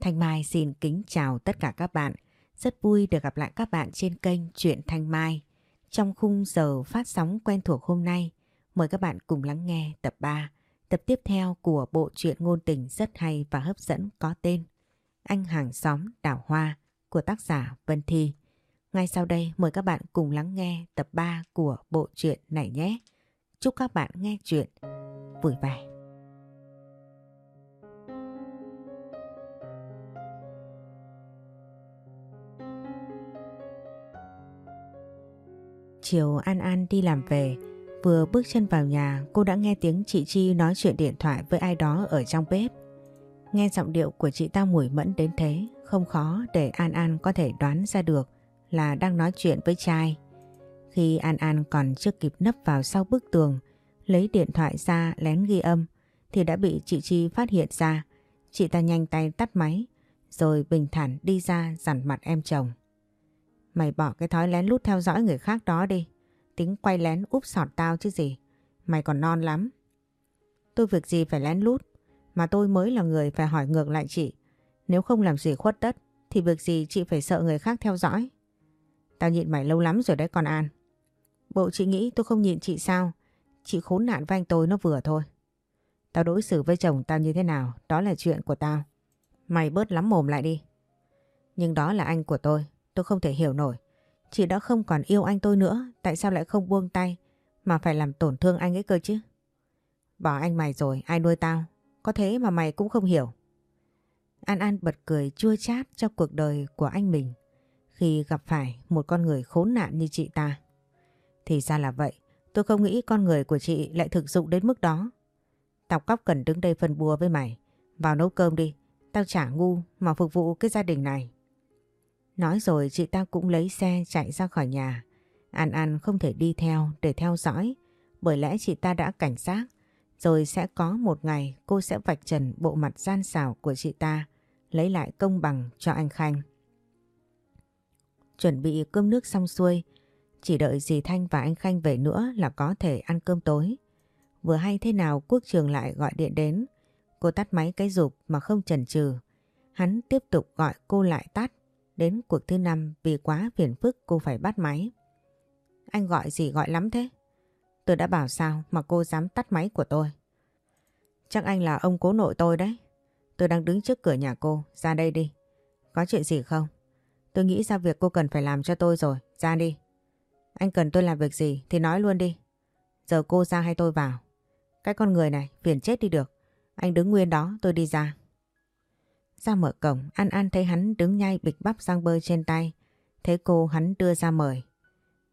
Thanh Mai xin kính chào tất cả các bạn. Rất vui được gặp lại các bạn trên kênh Truyện Thanh Mai. Trong khung giờ phát sóng quen thuộc hôm nay, mời các bạn cùng lắng nghe tập 3, tập tiếp theo của bộ truyện ngôn tình rất hay và hấp dẫn có tên Anh hàng xóm đảo hoa của tác giả Vân Thi. Ngay sau đây mời các bạn cùng lắng nghe tập 3 của bộ truyện này nhé. Chúc các bạn nghe chuyện vui vẻ. Chiều An An đi làm về, vừa bước chân vào nhà cô đã nghe tiếng chị Chi nói chuyện điện thoại với ai đó ở trong bếp. Nghe giọng điệu của chị ta mùi mẫn đến thế, không khó để An An có thể đoán ra được là đang nói chuyện với trai. Khi An An còn chưa kịp nấp vào sau bức tường, lấy điện thoại ra lén ghi âm, thì đã bị chị Chi phát hiện ra. Chị ta nhanh tay tắt máy, rồi bình thản đi ra dằn mặt em chồng. Mày bỏ cái thói lén lút theo dõi người khác đó đi. Tính quay lén úp sọt tao chứ gì. Mày còn non lắm. Tôi việc gì phải lén lút. Mà tôi mới là người phải hỏi ngược lại chị. Nếu không làm gì khuất tất thì việc gì chị phải sợ người khác theo dõi. Tao nhịn mày lâu lắm rồi đấy con An. Bộ chị nghĩ tôi không nhịn chị sao? Chị khốn nạn với anh tôi nó vừa thôi. Tao đối xử với chồng tao như thế nào, đó là chuyện của tao. Mày bớt lắm mồm lại đi. Nhưng đó là anh của tôi, tôi không thể hiểu nổi. Chị đã không còn yêu anh tôi nữa, tại sao lại không buông tay mà phải làm tổn thương anh ấy cơ chứ? Bỏ anh mày rồi, ai nuôi tao? Có thế mà mày cũng không hiểu. An An bật cười chua chát cho cuộc đời của anh mình khi gặp phải một con người khốn nạn như chị ta. Thì ra là vậy, tôi không nghĩ con người của chị lại thực dụng đến mức đó. Tao cóc cần đứng đây phân bùa với mày. Vào nấu cơm đi, tao chả ngu mà phục vụ cái gia đình này. Nói rồi chị ta cũng lấy xe chạy ra khỏi nhà. An An không thể đi theo để theo dõi, bởi lẽ chị ta đã cảnh giác rồi sẽ có một ngày cô sẽ vạch trần bộ mặt gian xảo của chị ta, lấy lại công bằng cho anh Khanh. Chuẩn bị cơm nước xong xuôi, chỉ đợi dì Thanh và anh Khanh về nữa là có thể ăn cơm tối. Vừa hay thế nào Quốc Trường lại gọi điện đến. Cô tắt máy cái rụp mà không chần chừ. Hắn tiếp tục gọi cô lại tắt. Đến cuộc thứ năm vì quá phiền phức cô phải bắt máy. Anh gọi gì gọi lắm thế? Tôi đã bảo sao mà cô dám tắt máy của tôi. Chắc anh là ông cố nội tôi đấy. Tôi đang đứng trước cửa nhà cô, ra đây đi. Có chuyện gì không? Tôi nghĩ ra việc cô cần phải làm cho tôi rồi, ra đi. Anh cần tôi làm việc gì thì nói luôn đi. Giờ cô ra hay tôi vào? Cái con người này phiền chết đi được. Anh đứng nguyên đó tôi đi ra. Ra mở cổng, An An thấy hắn đứng nhai bịch bắp sang bơi trên tay. Thấy cô hắn đưa ra mời.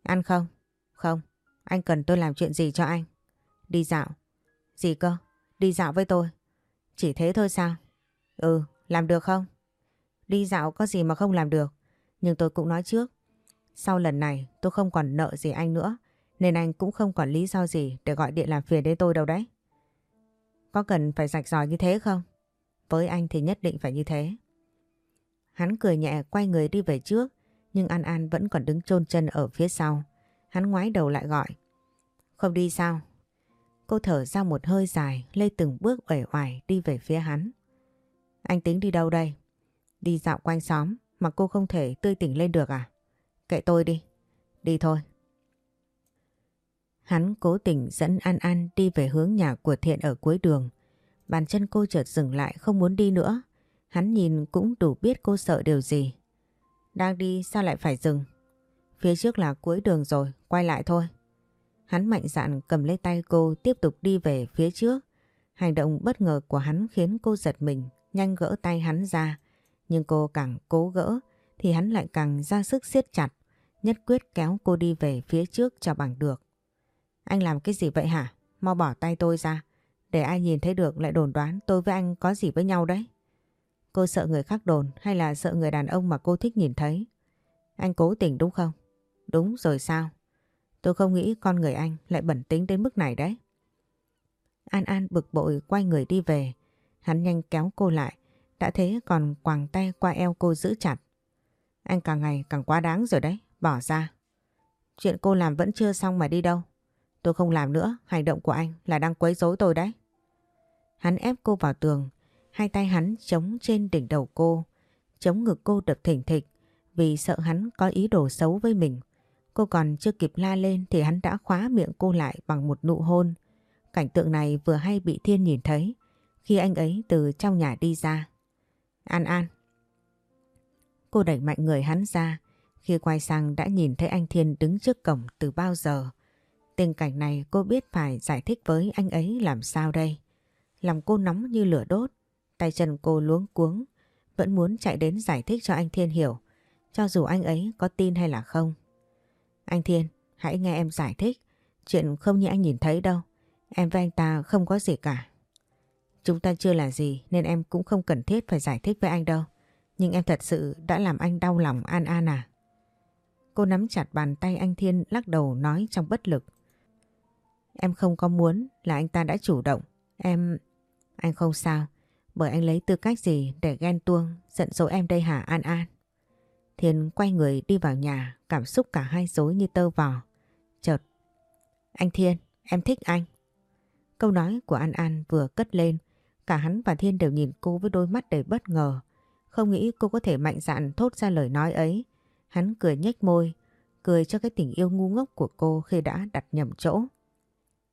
Ăn không? Không. Anh cần tôi làm chuyện gì cho anh? Đi dạo. Gì cơ? Đi dạo với tôi. Chỉ thế thôi sao? Ừ, làm được không? Đi dạo có gì mà không làm được. Nhưng tôi cũng nói trước. Sau lần này tôi không còn nợ gì anh nữa. Nên anh cũng không còn lý do gì để gọi điện làm phiền đến tôi đâu đấy. Có cần phải rạch ròi như thế không? Với anh thì nhất định phải như thế. Hắn cười nhẹ quay người đi về trước. Nhưng An An vẫn còn đứng chôn chân ở phía sau. Hắn ngoái đầu lại gọi. Không đi sao? Cô thở ra một hơi dài, lê từng bước uể oải đi về phía hắn. Anh tính đi đâu đây? Đi dạo quanh xóm mà cô không thể tươi tỉnh lên được à? Kệ tôi đi. Đi thôi. Hắn cố tình dẫn An An đi về hướng nhà của Thiện ở cuối đường. Bàn chân cô chợt dừng lại không muốn đi nữa. Hắn nhìn cũng đủ biết cô sợ điều gì. Đang đi sao lại phải dừng? Phía trước là cuối đường rồi, quay lại thôi. Hắn mạnh dạn cầm lấy tay cô tiếp tục đi về phía trước. Hành động bất ngờ của hắn khiến cô giật mình, nhanh gỡ tay hắn ra. Nhưng cô càng cố gỡ thì hắn lại càng ra sức siết chặt, nhất quyết kéo cô đi về phía trước cho bằng được. Anh làm cái gì vậy hả? Mau bỏ tay tôi ra, để ai nhìn thấy được lại đồn đoán tôi với anh có gì với nhau đấy. Cô sợ người khác đồn hay là sợ người đàn ông mà cô thích nhìn thấy? Anh cố tình đúng không? Đúng rồi sao? Tôi không nghĩ con người anh lại bẩn tính đến mức này đấy. An An bực bội quay người đi về. Hắn nhanh kéo cô lại. Đã thế còn quàng tay qua eo cô giữ chặt. Anh càng ngày càng quá đáng rồi đấy. Bỏ ra. Chuyện cô làm vẫn chưa xong mà đi đâu. Tôi không làm nữa. Hành động của anh là đang quấy rối tôi đấy. Hắn ép cô vào tường. Hai tay hắn chống trên đỉnh đầu cô, chống ngực cô đập thỉnh thịch vì sợ hắn có ý đồ xấu với mình. Cô còn chưa kịp la lên thì hắn đã khóa miệng cô lại bằng một nụ hôn. Cảnh tượng này vừa hay bị Thiên nhìn thấy khi anh ấy từ trong nhà đi ra. An An. Cô đẩy mạnh người hắn ra khi quay sang đã nhìn thấy anh Thiên đứng trước cổng từ bao giờ. Tình cảnh này cô biết phải giải thích với anh ấy làm sao đây. Lòng cô nóng như lửa đốt, tay chân cô luống cuống, vẫn muốn chạy đến giải thích cho anh Thiên hiểu, cho dù anh ấy có tin hay là không. Anh Thiên, hãy nghe em giải thích, chuyện không như anh nhìn thấy đâu, em với anh ta không có gì cả. Chúng ta chưa là gì nên em cũng không cần thiết phải giải thích với anh đâu. Nhưng em thật sự đã làm anh đau lòng An An à. Cô nắm chặt bàn tay anh Thiên lắc đầu nói trong bất lực. Em không có muốn là anh ta đã chủ động. Em... Anh không sao. Bởi anh lấy tư cách gì để ghen tuông giận dỗi em đây hả An An? Thiên quay người đi vào nhà cảm xúc cả hai dối như tơ vò. Chợt. Anh Thiên, em thích anh. Câu nói của An An vừa cất lên Cả hắn và Thiên đều nhìn cô với đôi mắt đầy bất ngờ. Không nghĩ cô có thể mạnh dạn thốt ra lời nói ấy. Hắn cười nhếch môi, cười cho cái tình yêu ngu ngốc của cô khi đã đặt nhầm chỗ.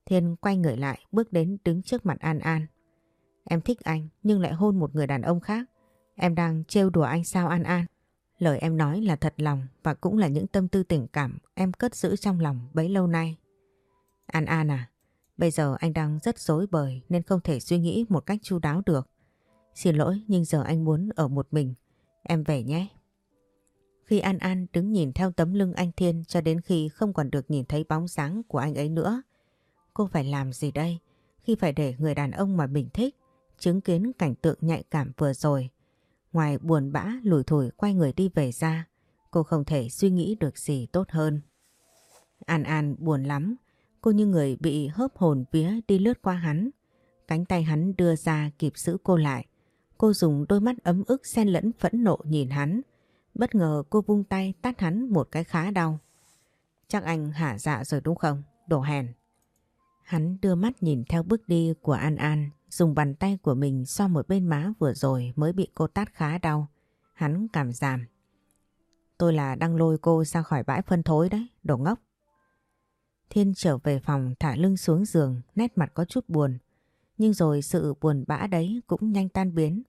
Thiên quay người lại, bước đến đứng trước mặt An An. Em thích anh nhưng lại hôn một người đàn ông khác. Em đang trêu đùa anh sao An An? Lời em nói là thật lòng và cũng là những tâm tư tình cảm em cất giữ trong lòng bấy lâu nay. An An à, Bây giờ anh đang rất dối bời nên không thể suy nghĩ một cách chu đáo được. Xin lỗi nhưng giờ anh muốn ở một mình. Em về nhé. Khi An An đứng nhìn theo tấm lưng anh Thiên cho đến khi không còn được nhìn thấy bóng dáng của anh ấy nữa. Cô phải làm gì đây khi phải để người đàn ông mà mình thích chứng kiến cảnh tượng nhạy cảm vừa rồi. Ngoài buồn bã lủi thủi quay người đi về ra, cô không thể suy nghĩ được gì tốt hơn. An An buồn lắm, Cô như người bị hớp hồn vía đi lướt qua hắn. Cánh tay hắn đưa ra kịp giữ cô lại. Cô dùng đôi mắt ấm ức xen lẫn phẫn nộ nhìn hắn. Bất ngờ cô vung tay tát hắn một cái khá đau. Chắc anh hả dạ rồi đúng không? Đồ hèn. Hắn đưa mắt nhìn theo bước đi của An An, dùng bàn tay của mình so một bên má vừa rồi mới bị cô tát khá đau. Hắn cảm giảm. Tôi là đang lôi cô ra khỏi bãi phân thối đấy, đồ ngốc. Thiên trở về phòng thả lưng xuống giường, nét mặt có chút buồn. Nhưng rồi sự buồn bã đấy cũng nhanh tan biến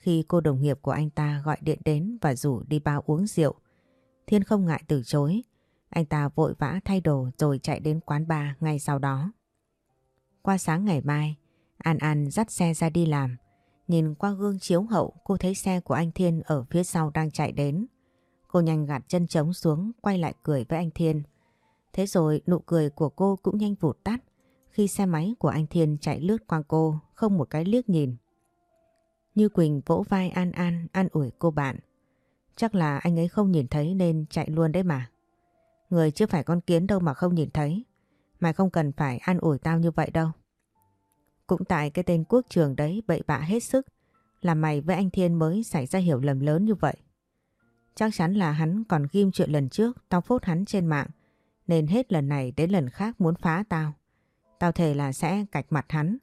khi cô đồng nghiệp của anh ta gọi điện đến và rủ đi bao uống rượu. Thiên không ngại từ chối. Anh ta vội vã thay đồ rồi chạy đến quán bar ngay sau đó. Qua sáng ngày mai, An An dắt xe ra đi làm. Nhìn qua gương chiếu hậu cô thấy xe của anh Thiên ở phía sau đang chạy đến. Cô nhanh gạt chân trống xuống quay lại cười với anh Thiên. Thế rồi nụ cười của cô cũng nhanh vụt tắt khi xe máy của anh Thiên chạy lướt qua cô không một cái liếc nhìn. Như Quỳnh vỗ vai An An an ủi cô bạn. Chắc là anh ấy không nhìn thấy nên chạy luôn đấy mà. Người chưa phải con kiến đâu mà không nhìn thấy. Mày không cần phải an ủi tao như vậy đâu. Cũng tại cái tên quốc trường đấy bậy bạ hết sức, là mày với anh Thiên mới xảy ra hiểu lầm lớn như vậy. Chắc chắn là hắn còn ghim chuyện lần trước tao phốt hắn trên mạng, nên hết lần này đến lần khác muốn phá tao. Tao thề là sẽ cạch mặt hắn.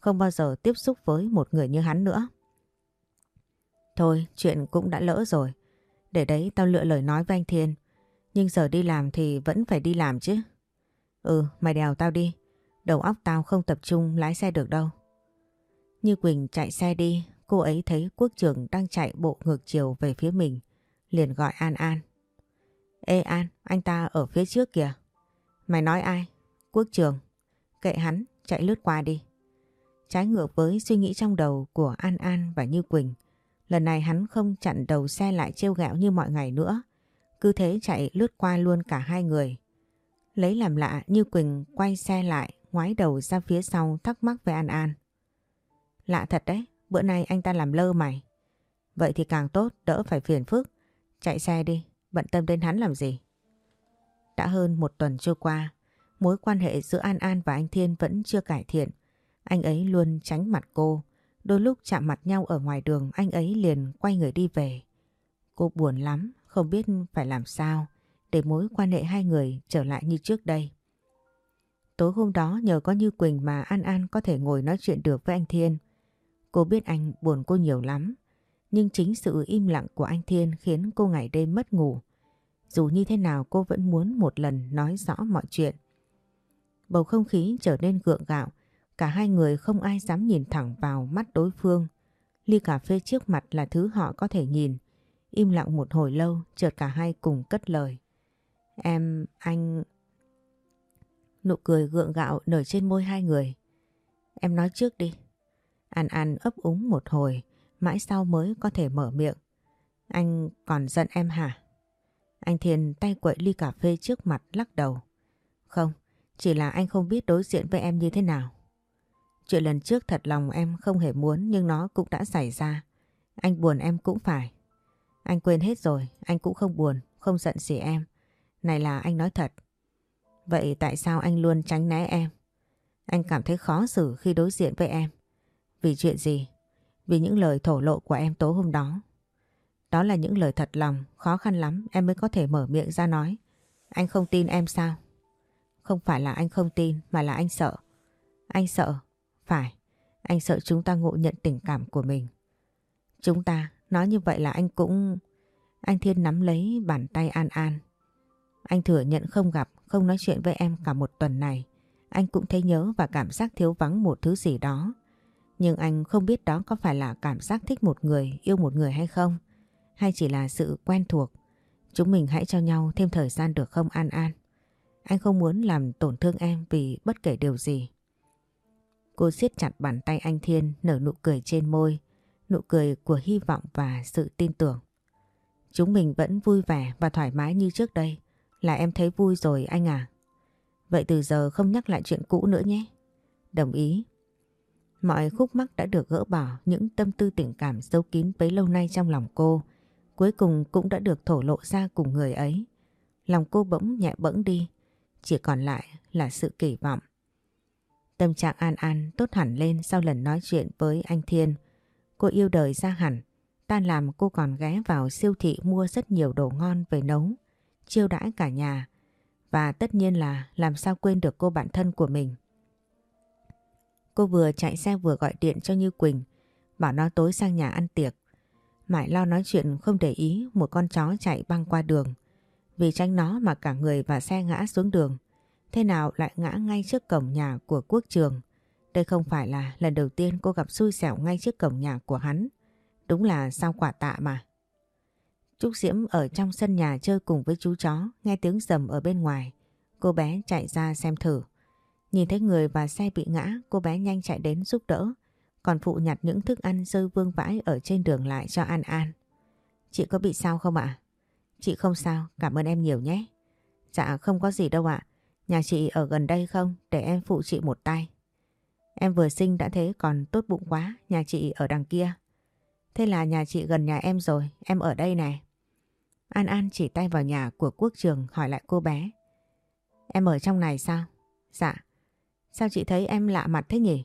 Không bao giờ tiếp xúc với một người như hắn nữa. Thôi, chuyện cũng đã lỡ rồi. Để đấy tao lựa lời nói với anh Thiên. Nhưng giờ đi làm thì vẫn phải đi làm chứ. Ừ mày đèo tao đi. Đầu óc tao không tập trung lái xe được đâu. Như Quỳnh chạy xe đi, cô ấy thấy quốc trưởng đang chạy bộ ngược chiều về phía mình. Liền gọi An An. Ê An, anh ta ở phía trước kìa. Mày nói ai? Quốc trường. Kệ hắn, chạy lướt qua đi. Trái ngược với suy nghĩ trong đầu của An An và Như Quỳnh. Lần này hắn không chặn đầu xe lại trêu gạo như mọi ngày nữa. Cứ thế chạy lướt qua luôn cả hai người. Lấy làm lạ Như Quỳnh quay xe lại, ngoái đầu ra phía sau thắc mắc với An An. Lạ thật đấy, bữa nay anh ta làm lơ mày. Vậy thì càng tốt, đỡ phải phiền phức. Chạy xe đi, bận tâm đến hắn làm gì. Đã hơn một tuần trôi qua, mối quan hệ giữa An An và anh Thiên vẫn chưa cải thiện. Anh ấy luôn tránh mặt cô, đôi lúc chạm mặt nhau ở ngoài đường anh ấy liền quay người đi về. Cô buồn lắm, không biết phải làm sao để mối quan hệ hai người trở lại như trước đây. Tối hôm đó nhờ có Như Quỳnh mà An An có thể ngồi nói chuyện được với anh Thiên. Cô biết anh buồn cô nhiều lắm. Nhưng chính sự im lặng của anh Thiên khiến cô ngày đêm mất ngủ. Dù như thế nào cô vẫn muốn một lần nói rõ mọi chuyện. Bầu không khí trở nên gượng gạo. Cả hai người không ai dám nhìn thẳng vào mắt đối phương. Ly cà phê trước mặt là thứ họ có thể nhìn. Im lặng một hồi lâu, chợt cả hai cùng cất lời. Em, anh... Nụ cười gượng gạo nở trên môi hai người. Em nói trước đi. An An ấp úng một hồi, mãi sau mới có thể mở miệng. Anh còn giận em hả? Anh Thiên tay quậy ly cà phê trước mặt lắc đầu. Không, chỉ là anh không biết đối diện với em như thế nào. Chuyện lần trước thật lòng em không hề muốn nhưng nó cũng đã xảy ra. Anh buồn em cũng phải. Anh quên hết rồi, anh cũng không buồn, không giận gì em. Này là anh nói thật. Vậy tại sao anh luôn tránh né em? Anh cảm thấy khó xử khi đối diện với em. Vì chuyện gì? Vì những lời thổ lộ của em tối hôm đó. Đó là những lời thật lòng, khó khăn lắm em mới có thể mở miệng ra nói. Anh không tin em sao? Không phải là anh không tin mà là anh sợ. Anh sợ? Phải, anh sợ chúng ta ngộ nhận tình cảm của mình. Chúng ta, nói như vậy là anh cũng... Anh Thiên nắm lấy bàn tay An An. Anh thừa nhận không gặp, không nói chuyện với em cả một tuần này. Anh cũng thấy nhớ và cảm giác thiếu vắng một thứ gì đó. Nhưng anh không biết đó có phải là cảm giác thích một người, yêu một người hay không? Hay chỉ là sự quen thuộc? Chúng mình hãy cho nhau thêm thời gian được không An An? Anh không muốn làm tổn thương em vì bất kể điều gì. Cô siết chặt bàn tay anh Thiên nở nụ cười trên môi, nụ cười của hy vọng và sự tin tưởng. Chúng mình vẫn vui vẻ và thoải mái như trước đây, là em thấy vui rồi, anh à. Vậy từ giờ không nhắc lại chuyện cũ nữa nhé. Đồng ý. Mọi khúc mắc đã được gỡ bỏ, những tâm tư tình cảm sâu kín bấy lâu nay trong lòng cô. Cuối cùng cũng đã được thổ lộ ra cùng người ấy. Lòng cô bỗng nhẹ bẫng đi. Chỉ còn lại là sự kỳ vọng. Tâm trạng An An, tốt hẳn lên sau lần nói chuyện với anh Thiên. Cô yêu đời ra hẳn. Tan làm cô còn ghé vào siêu thị mua rất nhiều đồ ngon về nấu. Chiêu đãi cả nhà. Và tất nhiên là làm sao quên được cô bạn thân của mình. Cô vừa chạy xe vừa gọi điện cho Như Quỳnh, bảo nó tối sang nhà ăn tiệc. Mãi lo nói chuyện không để ý một con chó chạy băng qua đường. Vì tránh nó mà cả người và xe ngã xuống đường. Thế nào lại ngã ngay trước cổng nhà của quốc trường. Đây không phải là lần đầu tiên cô gặp xui xẻo ngay trước cổng nhà của hắn. Đúng là sao quả tạ mà. Trúc Diễm ở trong sân nhà chơi cùng với chú chó, nghe tiếng rầm ở bên ngoài. Cô bé chạy ra xem thử. Nhìn thấy người và xe bị ngã, cô bé nhanh chạy đến giúp đỡ. Còn phụ nhặt những thức ăn rơi vương vãi ở trên đường lại cho An An. Chị có bị sao không ạ? Chị không sao, cảm ơn em nhiều nhé. Dạ không có gì đâu ạ. Nhà chị ở gần đây không? Để em phụ chị một tay. Em vừa sinh đã thế còn tốt bụng quá, nhà chị ở đằng kia. Thế là nhà chị gần nhà em rồi, em ở đây này. An An chỉ tay vào nhà của quốc trường hỏi lại cô bé. Em ở trong này sao? Dạ. Sao chị thấy em lạ mặt thế nhỉ?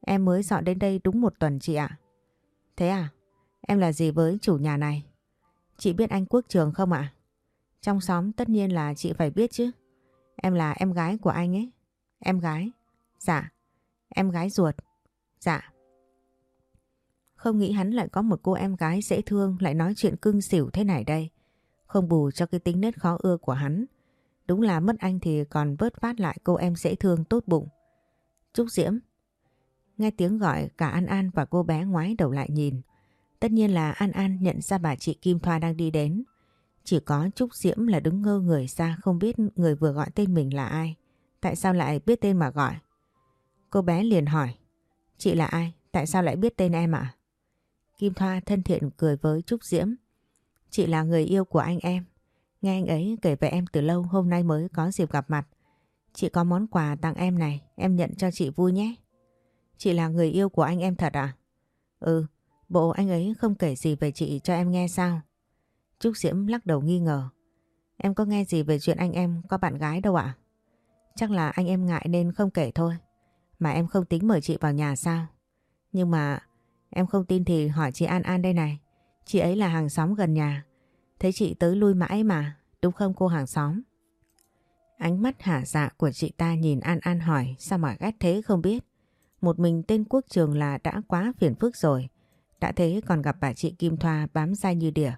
Em mới dọn đến đây đúng một tuần chị ạ. Thế à? Em là gì với chủ nhà này? Chị biết anh quốc trường không ạ? Trong xóm tất nhiên là chị phải biết chứ. Em là em gái của anh ấy. Em gái? Dạ. Em gái ruột? Dạ. Không nghĩ hắn lại có một cô em gái dễ thương lại nói chuyện cưng xỉu thế này đây. Không bù cho cái tính nết khó ưa của hắn. Đúng là mất anh thì còn vớt vát lại cô em dễ thương tốt bụng. Trúc Diễm. Nghe tiếng gọi cả An An và cô bé ngoái đầu lại nhìn. Tất nhiên là An An nhận ra bà chị Kim Thoa đang đi đến. Chỉ có Trúc Diễm là đứng ngơ người ra không biết người vừa gọi tên mình là ai. Tại sao lại biết tên mà gọi? Cô bé liền hỏi. Chị là ai? Tại sao lại biết tên em ạ? Kim Thoa thân thiện cười với Trúc Diễm. Chị là người yêu của anh em. Nghe anh ấy kể về em từ lâu hôm nay mới có dịp gặp mặt. Chị có món quà tặng em này, em nhận cho chị vui nhé. Chị là người yêu của anh em thật à? Ừ, bộ anh ấy không kể gì về chị cho em nghe sao? Trúc Diễm lắc đầu nghi ngờ. Em có nghe gì về chuyện anh em có bạn gái đâu ạ? Chắc là anh em ngại nên không kể thôi. Mà em không tính mời chị vào nhà sao? Nhưng mà em không tin thì hỏi chị An An đây này. Chị ấy là hàng xóm gần nhà. Thấy chị tới lui mãi mà, đúng không cô hàng xóm? Ánh mắt hả dạ của chị ta nhìn An An hỏi sao mà ghét thế không biết. Một mình tên quốc trường là đã quá phiền phức rồi. Đã thế còn gặp bà chị Kim Thoa bám dai như đỉa.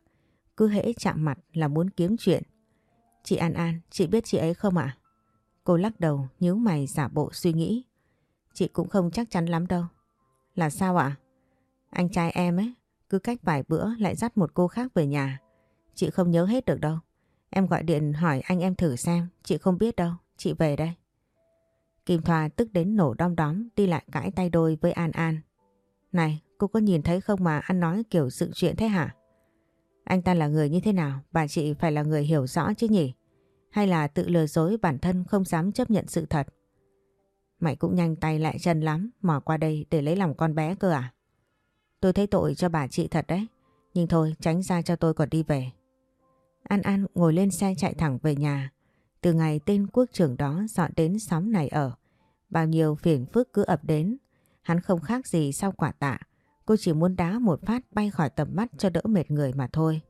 Cứ hễ chạm mặt là muốn kiếm chuyện. Chị An An, chị biết chị ấy không ạ? Cô lắc đầu, nhíu mày giả bộ suy nghĩ. Chị cũng không chắc chắn lắm đâu. Là sao ạ? Anh trai em ấy, cứ cách vài bữa lại dắt một cô khác về nhà. Chị không nhớ hết được đâu. Em gọi điện hỏi anh em thử xem, chị không biết đâu, chị về đây. Kim Thoa tức đến nổ đom đóm đi lại cãi tay đôi với An An. Này, cô có nhìn thấy không mà ăn nói kiểu sự chuyện thế hả? Anh ta là người như thế nào? Bà chị phải là người hiểu rõ chứ nhỉ? Hay là tự lừa dối bản thân không dám chấp nhận sự thật? Mày cũng nhanh tay lại chân lắm, mò qua đây để lấy lòng con bé cơ à? Tôi thấy tội cho bà chị thật đấy. Nhưng thôi, tránh ra cho tôi còn đi về. An An ngồi lên xe chạy thẳng về nhà. Từ ngày tên quốc trưởng đó dọn đến xóm này ở. Bao nhiêu phiền phức cứ ập đến. Hắn không khác gì sau quả tạ. Cô chỉ muốn đá một phát bay khỏi tầm mắt cho đỡ mệt người mà thôi.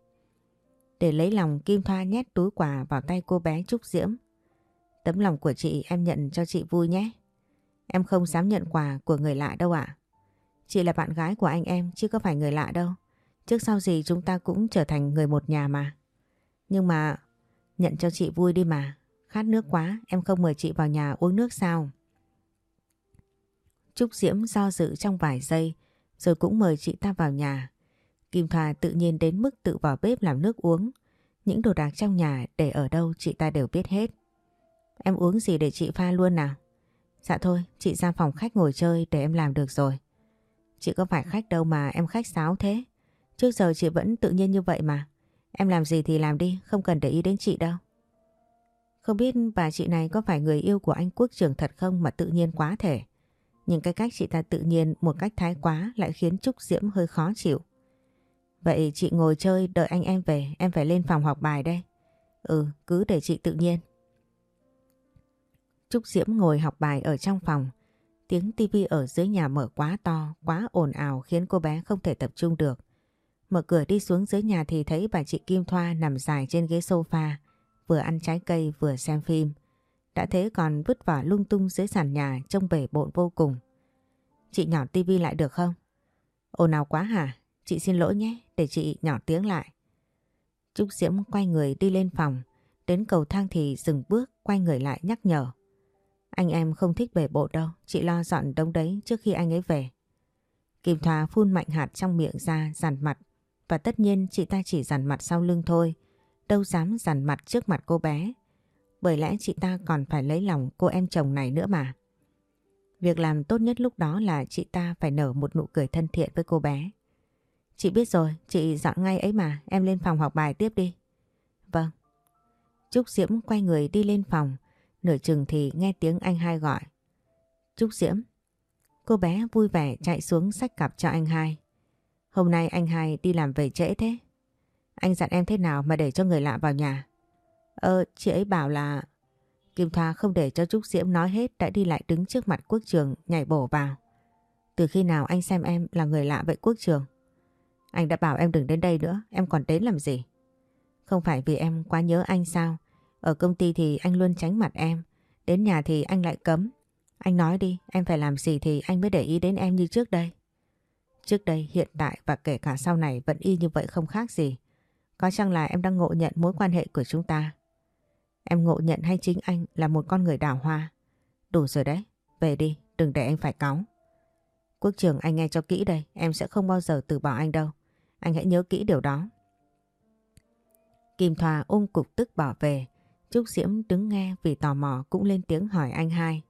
Để lấy lòng Kim Thoa nhét túi quà vào tay cô bé Trúc Diễm. Tấm lòng của chị em nhận cho chị vui nhé. Em không dám nhận quà của người lạ đâu ạ. Chị là bạn gái của anh em chứ có phải người lạ đâu. Trước sau gì chúng ta cũng trở thành người một nhà mà. Nhưng mà nhận cho chị vui đi mà. Khát nước quá em không mời chị vào nhà uống nước sao? Trúc Diễm do dự trong vài giây rồi cũng mời chị ta vào nhà. Kim Thoa tự nhiên đến mức tự vào bếp làm nước uống. Những đồ đạc trong nhà để ở đâu chị ta đều biết hết. Em uống gì để chị pha luôn nào? Dạ thôi, chị ra phòng khách ngồi chơi để em làm được rồi. Chị có phải khách đâu mà em khách sáo thế. Trước giờ chị vẫn tự nhiên như vậy mà. Em làm gì thì làm đi, không cần để ý đến chị đâu. Không biết bà chị này có phải người yêu của anh quốc trưởng thật không mà tự nhiên quá thể. Nhưng cái cách chị ta tự nhiên một cách thái quá lại khiến Trúc Diễm hơi khó chịu. Vậy chị ngồi chơi đợi anh em về, em phải lên phòng học bài đây. Ừ, cứ để chị tự nhiên. Trúc Diễm ngồi học bài ở trong phòng. Tiếng tivi ở dưới nhà mở quá to, quá ồn ào khiến cô bé không thể tập trung được. Mở cửa đi xuống dưới nhà thì thấy bà chị Kim Thoa nằm dài trên ghế sofa, vừa ăn trái cây vừa xem phim. Đã thế còn vứt vỏ lung tung dưới sàn nhà trông bể bộn vô cùng. Chị nhỏ tivi lại được không? Ồn ào quá hả? Chị xin lỗi nhé, để chị nhỏ tiếng lại. Trúc Diễm quay người đi lên phòng, đến cầu thang thì dừng bước quay người lại nhắc nhở. Anh em không thích bể bộ đâu, chị lo dọn đống đấy trước khi anh ấy về. Kim Thoa phun mạnh hạt trong miệng ra, dằn mặt. Và tất nhiên chị ta chỉ dằn mặt sau lưng thôi, đâu dám dằn mặt trước mặt cô bé. Bởi lẽ chị ta còn phải lấy lòng cô em chồng này nữa mà. Việc làm tốt nhất lúc đó là chị ta phải nở một nụ cười thân thiện với cô bé. Chị biết rồi, chị dọn ngay ấy mà, em lên phòng học bài tiếp đi. Vâng. Trúc Diễm quay người đi lên phòng, nửa chừng thì nghe tiếng anh hai gọi. Trúc Diễm. Cô bé vui vẻ chạy xuống sách cặp cho anh hai. Hôm nay anh hai đi làm về trễ thế. Anh dặn em thế nào mà để cho người lạ vào nhà? Ờ, chị ấy bảo là... Kim Thoa không để cho Trúc Diễm nói hết đã đi lại đứng trước mặt quốc trường nhảy bổ vào. Từ khi nào anh xem em là người lạ vậy quốc trường? Anh đã bảo em đừng đến đây nữa, em còn đến làm gì? Không phải vì em quá nhớ anh sao? Ở công ty thì anh luôn tránh mặt em, đến nhà thì anh lại cấm. Anh nói đi, em phải làm gì thì anh mới để ý đến em như trước đây. Trước đây, hiện tại và kể cả sau này vẫn y như vậy không khác gì. Có chăng là em đang ngộ nhận mối quan hệ của chúng ta? Em ngộ nhận hay chính anh là một con người đào hoa? Đủ rồi đấy, về đi, đừng để anh phải cáu. Quốc trường anh nghe cho kỹ đây, em sẽ không bao giờ từ bỏ anh đâu. Anh hãy nhớ kỹ điều đó. Kim Thoa ôm cục tức bỏ về. Trúc Diễm đứng nghe vì tò mò cũng lên tiếng hỏi anh hai.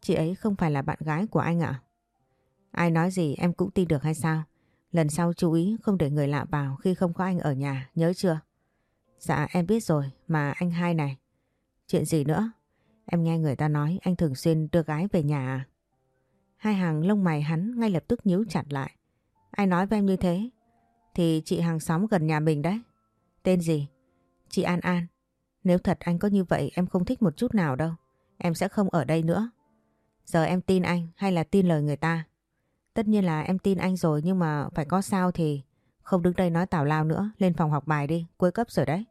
Chị ấy không phải là bạn gái của anh ạ? Ai nói gì em cũng tin được hay sao? Lần sau chú ý không để người lạ vào khi không có anh ở nhà, nhớ chưa? Dạ em biết rồi, mà anh hai này. Chuyện gì nữa? Em nghe người ta nói anh thường xuyên đưa gái về nhà à? Hai hàng lông mày hắn ngay lập tức nhíu chặt lại. Ai nói với em như thế? Thì chị hàng xóm gần nhà mình đấy. Tên gì? Chị An An. Nếu thật anh có như vậy em không thích một chút nào đâu. Em sẽ không ở đây nữa. Giờ em tin anh hay là tin lời người ta? Tất nhiên là em tin anh rồi nhưng mà phải có sao thì không đứng đây nói tào lao nữa. Lên phòng học bài đi, cuối cấp rồi đấy.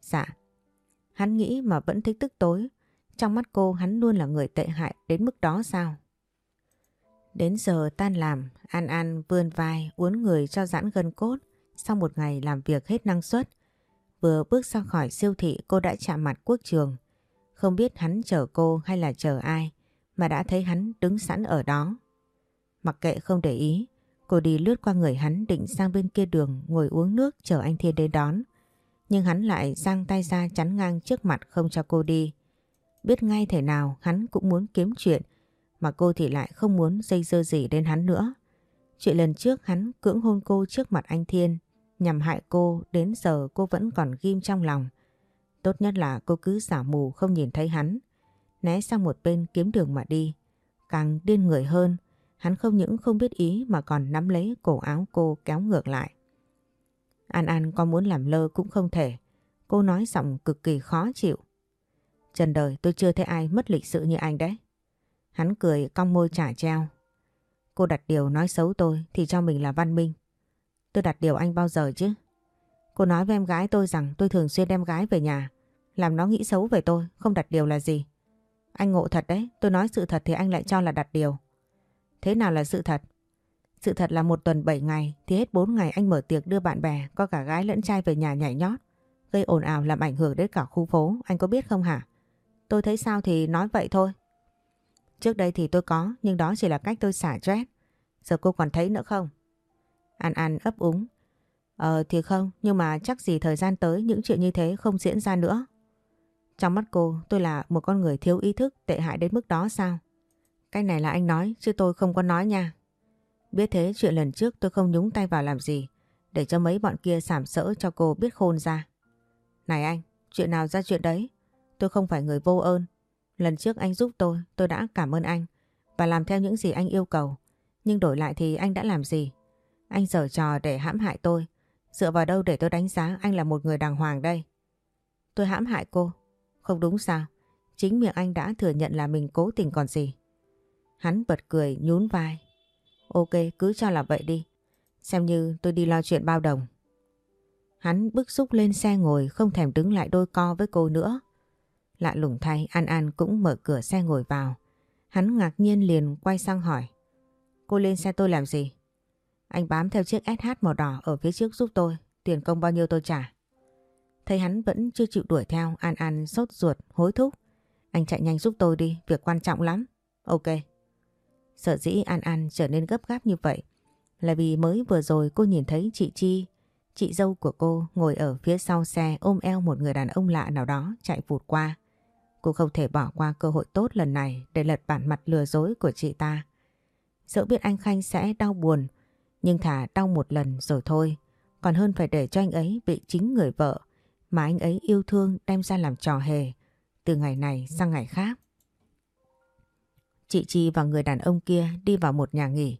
Dạ. Hắn nghĩ mà vẫn thích tức tối. Trong mắt cô hắn luôn là người tệ hại đến mức đó sao? Đến giờ tan làm, An An vươn vai uốn người cho giãn gân cốt sau một ngày làm việc hết năng suất. Vừa bước ra khỏi siêu thị cô đã chạm mặt quốc trường. Không biết hắn chờ cô hay là chờ ai mà đã thấy hắn đứng sẵn ở đó. Mặc kệ không để ý, cô đi lướt qua người hắn định sang bên kia đường ngồi uống nước chờ anh Thiên đến đón. Nhưng hắn lại giang tay ra chắn ngang trước mặt không cho cô đi. Biết ngay thể nào hắn cũng muốn kiếm chuyện mà cô thì lại không muốn dây dưa gì đến hắn nữa. Chuyện lần trước hắn cưỡng hôn cô trước mặt anh Thiên nhằm hại cô đến giờ cô vẫn còn ghim trong lòng. Tốt nhất là cô cứ giả mù không nhìn thấy hắn, né sang một bên kiếm đường mà đi. Càng điên người hơn, hắn không những không biết ý mà còn nắm lấy cổ áo cô kéo ngược lại. An An có muốn làm lơ cũng không thể. Cô nói giọng cực kỳ khó chịu. Trần đời tôi chưa thấy ai mất lịch sự như anh đấy. Hắn cười cong môi trả treo. Cô đặt điều nói xấu tôi thì cho mình là văn minh. Tôi đặt điều anh bao giờ chứ? Cô nói với em gái tôi rằng tôi thường xuyên đem gái về nhà. Làm nó nghĩ xấu về tôi, không đặt điều là gì. Anh ngộ thật đấy, tôi nói sự thật thì anh lại cho là đặt điều. Thế nào là sự thật? Sự thật là một tuần 7 ngày thì hết 4 ngày anh mở tiệc đưa bạn bè có cả gái lẫn trai về nhà nhảy nhót. Gây ồn ào làm ảnh hưởng đến cả khu phố, anh có biết không hả? Tôi thấy sao thì nói vậy thôi. Trước đây thì tôi có, nhưng đó chỉ là cách tôi xả stress. Giờ cô còn thấy nữa không? An An ấp úng. Ờ thì không, nhưng mà chắc gì thời gian tới những chuyện như thế không diễn ra nữa. Trong mắt cô, tôi là một con người thiếu ý thức tệ hại đến mức đó sao? Cái này là anh nói, chứ tôi không có nói nha. Biết thế chuyện lần trước tôi không nhúng tay vào làm gì, để cho mấy bọn kia sảm sỡ cho cô biết khôn ra. Này anh, chuyện nào ra chuyện đấy? Tôi không phải người vô ơn. Lần trước anh giúp tôi, tôi đã cảm ơn anh và làm theo những gì anh yêu cầu. Nhưng đổi lại thì anh đã làm gì? Anh giở trò để hãm hại tôi. Dựa vào đâu để tôi đánh giá anh là một người đàng hoàng đây? Tôi hãm hại cô. Không đúng sao? Chính miệng anh đã thừa nhận là mình cố tình còn gì. Hắn bật cười nhún vai. Ok, cứ cho là vậy đi. Xem như tôi đi lo chuyện bao đồng. Hắn bức xúc lên xe ngồi không thèm đứng lại đôi co với cô nữa. Lạ lùng thay An An cũng mở cửa xe ngồi vào. Hắn ngạc nhiên liền quay sang hỏi. Cô lên xe tôi làm gì? Anh bám theo chiếc SH màu đỏ ở phía trước giúp tôi. Tiền công bao nhiêu tôi trả? Thấy hắn vẫn chưa chịu đuổi theo, An An sốt ruột, hối thúc. Anh chạy nhanh giúp tôi đi, việc quan trọng lắm. Ok. Sợ dĩ An An trở nên gấp gáp như vậy là vì mới vừa rồi cô nhìn thấy chị Chi, chị dâu của cô ngồi ở phía sau xe ôm eo một người đàn ông lạ nào đó chạy vụt qua. Cô không thể bỏ qua cơ hội tốt lần này để lật bản mặt lừa dối của chị ta. Dẫu biết anh Khanh sẽ đau buồn, nhưng thả đau một lần rồi thôi, còn hơn phải để cho anh ấy bị chính người vợ mà anh ấy yêu thương đem ra làm trò hề từ ngày này sang ngày khác. Chị Chi và người đàn ông kia đi vào một nhà nghỉ.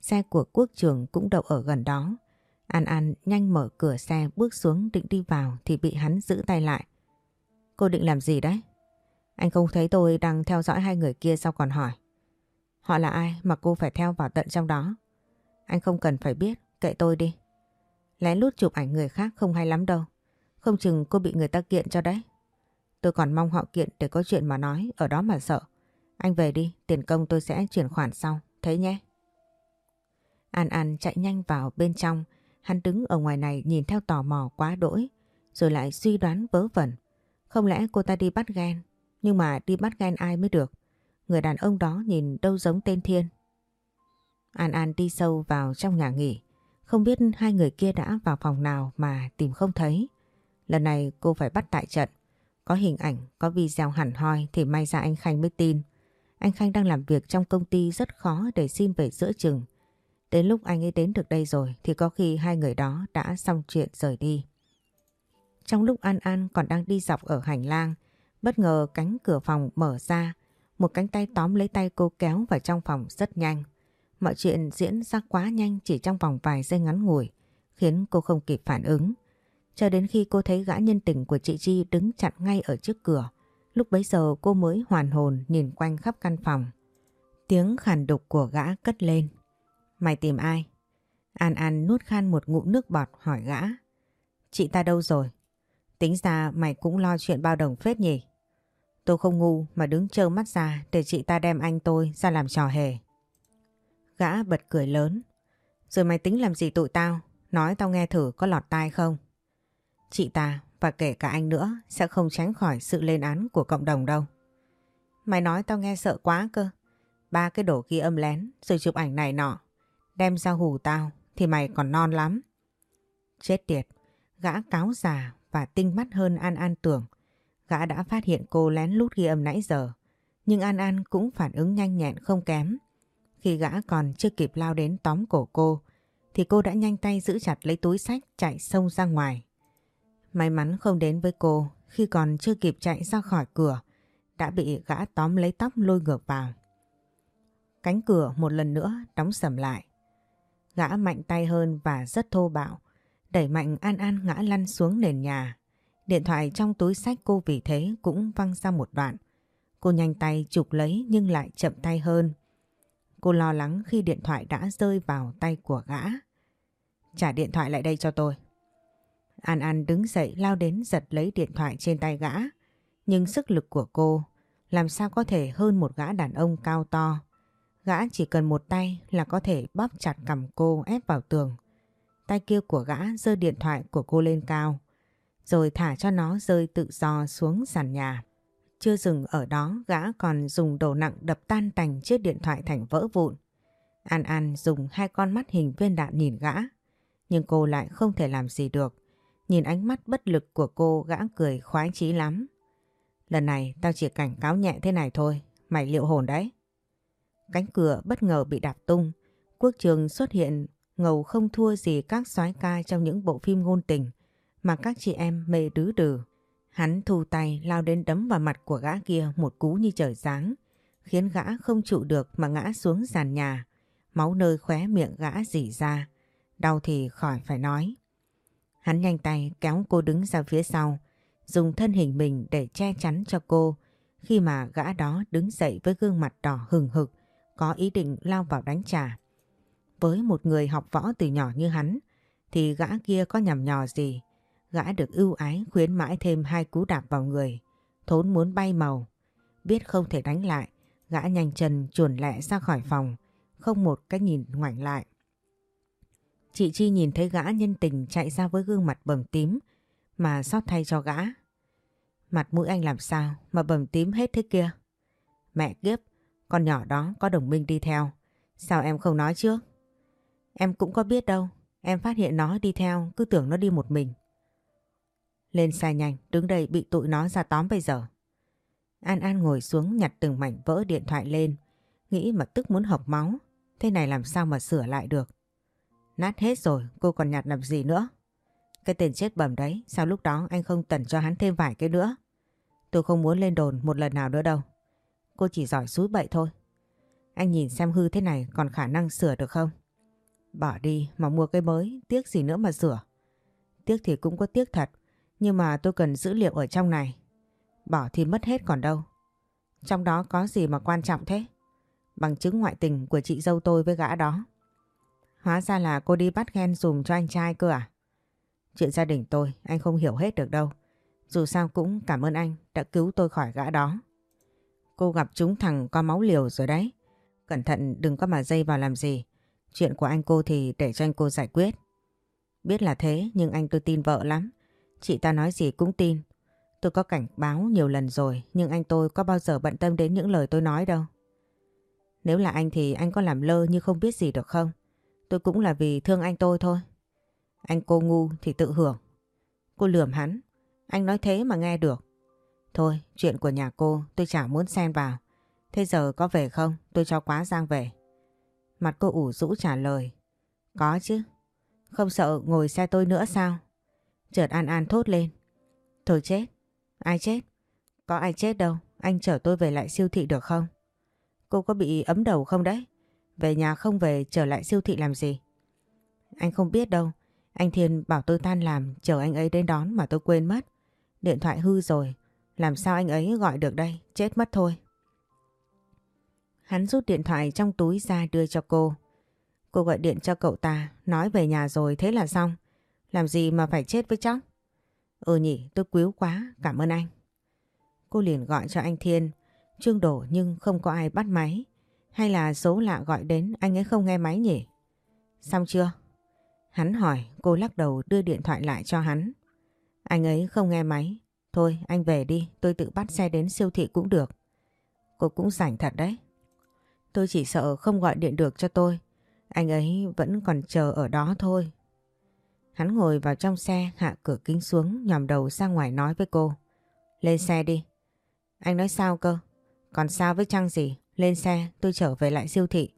Xe của quốc trường cũng đậu ở gần đó. An An nhanh mở cửa xe bước xuống định đi vào thì bị hắn giữ tay lại. Cô định làm gì đấy? Anh không thấy tôi đang theo dõi hai người kia sao còn hỏi. Họ là ai mà cô phải theo vào tận trong đó? Anh không cần phải biết, kệ tôi đi. Lén lút chụp ảnh người khác không hay lắm đâu. Không chừng cô bị người ta kiện cho đấy. Tôi còn mong họ kiện để có chuyện mà nói, ở đó mà sợ. Anh về đi, tiền công tôi sẽ chuyển khoản sau, thế nhé. An An chạy nhanh vào bên trong, hắn đứng ở ngoài này nhìn theo tò mò quá đỗi, rồi lại suy đoán vớ vẩn. Không lẽ cô ta đi bắt ghen, nhưng mà đi bắt ghen ai mới được. Người đàn ông đó nhìn đâu giống tên Thiên. An An đi sâu vào trong nhà nghỉ, không biết hai người kia đã vào phòng nào mà tìm không thấy. Lần này cô phải bắt tại trận. Có hình ảnh, có video hẳn hoi thì may ra anh Khanh mới tin. Anh Khanh đang làm việc trong công ty rất khó để xin về giữa chừng. Đến lúc anh ấy đến được đây rồi thì có khi hai người đó đã xong chuyện rời đi. Trong lúc An An còn đang đi dọc ở hành lang, bất ngờ cánh cửa phòng mở ra, một cánh tay tóm lấy tay cô kéo vào trong phòng rất nhanh. Mọi chuyện diễn ra quá nhanh chỉ trong vòng vài giây ngắn ngủi, khiến cô không kịp phản ứng. Cho đến khi cô thấy gã nhân tình của chị Chi đứng chặn ngay ở trước cửa, lúc bấy giờ cô mới hoàn hồn nhìn quanh khắp căn phòng. Tiếng khàn đục của gã cất lên. Mày tìm ai? An An nuốt khan một ngụm nước bọt hỏi gã. Chị ta đâu rồi? Tính ra mày cũng lo chuyện bao đồng phết nhỉ? Tôi không ngu mà đứng trơ mắt ra để chị ta đem anh tôi ra làm trò hề. Gã bật cười lớn. Rồi mày tính làm gì tụi tao? Nói tao nghe thử có lọt tai không? Chị ta và kể cả anh nữa sẽ không tránh khỏi sự lên án của cộng đồng đâu. Mày nói tao nghe sợ quá cơ. Ba cái đổ ghi âm lén rồi chụp ảnh này nọ. Đem ra hù tao thì mày còn non lắm. Chết tiệt, gã cáo già và tinh mắt hơn An An tưởng. Gã đã phát hiện cô lén lút ghi âm nãy giờ. Nhưng An An cũng phản ứng nhanh nhẹn không kém. Khi gã còn chưa kịp lao đến tóm cổ cô, thì cô đã nhanh tay giữ chặt lấy túi sách chạy xông ra ngoài. May mắn không đến với cô khi còn chưa kịp chạy ra khỏi cửa, đã bị gã tóm lấy tóc lôi ngược vào. Cánh cửa một lần nữa đóng sầm lại. Gã mạnh tay hơn và rất thô bạo, đẩy mạnh An An ngã lăn xuống nền nhà. Điện thoại trong túi sách cô vì thế cũng văng ra một đoạn. Cô nhanh tay chụp lấy nhưng lại chậm tay hơn. Cô lo lắng khi điện thoại đã rơi vào tay của gã. Trả điện thoại lại đây cho tôi. An An đứng dậy, lao đến giật lấy điện thoại trên tay gã. Nhưng sức lực của cô, làm sao có thể hơn một gã đàn ông cao to. Gã chỉ cần một tay là có thể bóp chặt cầm cô, ép vào tường. Tay kia của gã giơ điện thoại của cô lên cao. Rồi thả cho nó rơi tự do xuống sàn nhà. Chưa dừng ở đó, gã còn dùng đồ nặng đập tan tành chiếc điện thoại thành vỡ vụn. An An dùng hai con mắt hình viên đạn nhìn gã. Nhưng cô lại không thể làm gì được. Nhìn ánh mắt bất lực của cô, gã cười khoái chí lắm. Lần này tao chỉ cảnh cáo nhẹ thế này thôi. Mày liệu hồn đấy. Cánh cửa bất ngờ bị đạp tung. Quốc trường xuất hiện ngầu không thua gì các soái ca trong những bộ phim ngôn tình mà các chị em mê đứ đừ. Hắn thu tay lao đến đấm vào mặt của gã kia một cú như trời giáng, khiến gã không trụ được mà ngã xuống sàn nhà, máu nơi khóe miệng gã rỉ ra, đau thì khỏi phải nói. Hắn nhanh tay kéo cô đứng ra phía sau, dùng thân hình mình để che chắn cho cô khi mà gã đó đứng dậy với gương mặt đỏ hừng hực, có ý định lao vào đánh trả. Với một người học võ từ nhỏ như hắn, thì gã kia có nhầm nhò gì, Gã được ưu ái khuyến mãi thêm hai cú đạp vào người. Thốn muốn bay màu. Biết không thể đánh lại, gã nhanh chân chuồn lẹ ra khỏi phòng, không một cái nhìn ngoảnh lại. Chị Chi nhìn thấy gã nhân tình chạy ra với gương mặt bầm tím mà xót thay cho gã. Mặt mũi anh làm sao mà bầm tím hết thế kia? Mẹ kiếp, con nhỏ đó có đồng minh đi theo. Sao em không nói trước? Em cũng có biết đâu. Em phát hiện nó đi theo cứ tưởng nó đi một mình. Lên xe nhanh, đứng đây bị tụi nó ra tóm bây giờ. An An ngồi xuống nhặt từng mảnh vỡ điện thoại lên, nghĩ mà tức muốn học máu. Thế này làm sao mà sửa lại được? Nát hết rồi, cô còn nhặt làm gì nữa? Cái tên chết bầm đấy, sao lúc đó anh không tẩn cho hắn thêm vài cái nữa? Tôi không muốn lên đồn một lần nào nữa đâu. Cô chỉ giỏi xúi bậy thôi. Anh nhìn xem hư thế này còn khả năng sửa được không? Bỏ đi mà mua cái mới, tiếc gì nữa mà sửa. Tiếc thì cũng có tiếc thật, nhưng mà tôi cần dữ liệu ở trong này. Bỏ thì mất hết còn đâu. Trong đó có gì mà quan trọng thế? Bằng chứng ngoại tình của chị dâu tôi với gã đó. Hóa ra là cô đi bắt ghen dùm cho anh trai cơ à? Chuyện gia đình tôi, anh không hiểu hết được đâu. Dù sao cũng cảm ơn anh đã cứu tôi khỏi gã đó. Cô gặp chúng thằng có máu liều rồi đấy. Cẩn thận đừng có mà dây vào làm gì. Chuyện của anh cô thì để cho anh cô giải quyết. Biết là thế nhưng anh tôi tin vợ lắm. Chị ta nói gì cũng tin. Tôi có cảnh báo nhiều lần rồi nhưng anh tôi có bao giờ bận tâm đến những lời tôi nói đâu. Nếu là anh thì anh có làm lơ như không biết gì được không? Tôi cũng là vì thương anh tôi thôi. Anh cô ngu thì tự hưởng. Cô lườm hắn. Anh nói thế mà nghe được. Thôi, chuyện của nhà cô tôi chả muốn xen vào. Thế giờ có về không? Tôi cho quá giang về. Mặt cô ủ rũ trả lời. Có chứ. Không sợ ngồi xe tôi nữa sao? Chợt An An thốt lên. Thôi chết. Ai chết? Có ai chết đâu. Anh chở tôi về lại siêu thị được không? Cô có bị ấm đầu không đấy? Về nhà không về trở lại siêu thị làm gì? Anh không biết đâu. Anh Thiên bảo tôi tan làm chờ anh ấy đến đón mà tôi quên mất. Điện thoại hư rồi. Làm sao anh ấy gọi được đây? Chết mất thôi. Hắn rút điện thoại trong túi ra đưa cho cô. Cô gọi điện cho cậu ta, nói về nhà rồi thế là xong. Làm gì mà phải chết với chóc? Ừ nhỉ, tôi quý quá, cảm ơn anh. Cô liền gọi cho anh Thiên, Trương đổ nhưng không có ai bắt máy. Hay là số lạ gọi đến anh ấy không nghe máy nhỉ? Xong chưa? Hắn hỏi, cô lắc đầu đưa điện thoại lại cho hắn. Anh ấy không nghe máy. Thôi anh về đi, tôi tự bắt xe đến siêu thị cũng được. Cô cũng rảnh thật đấy. Tôi chỉ sợ không gọi điện được cho tôi. Anh ấy vẫn còn chờ ở đó thôi. Hắn ngồi vào trong xe hạ cửa kính xuống nhòm đầu ra ngoài nói với cô. Lên xe đi. Anh nói sao cơ? Còn sao với Trăng gì? Lên xe tôi trở về lại siêu thị.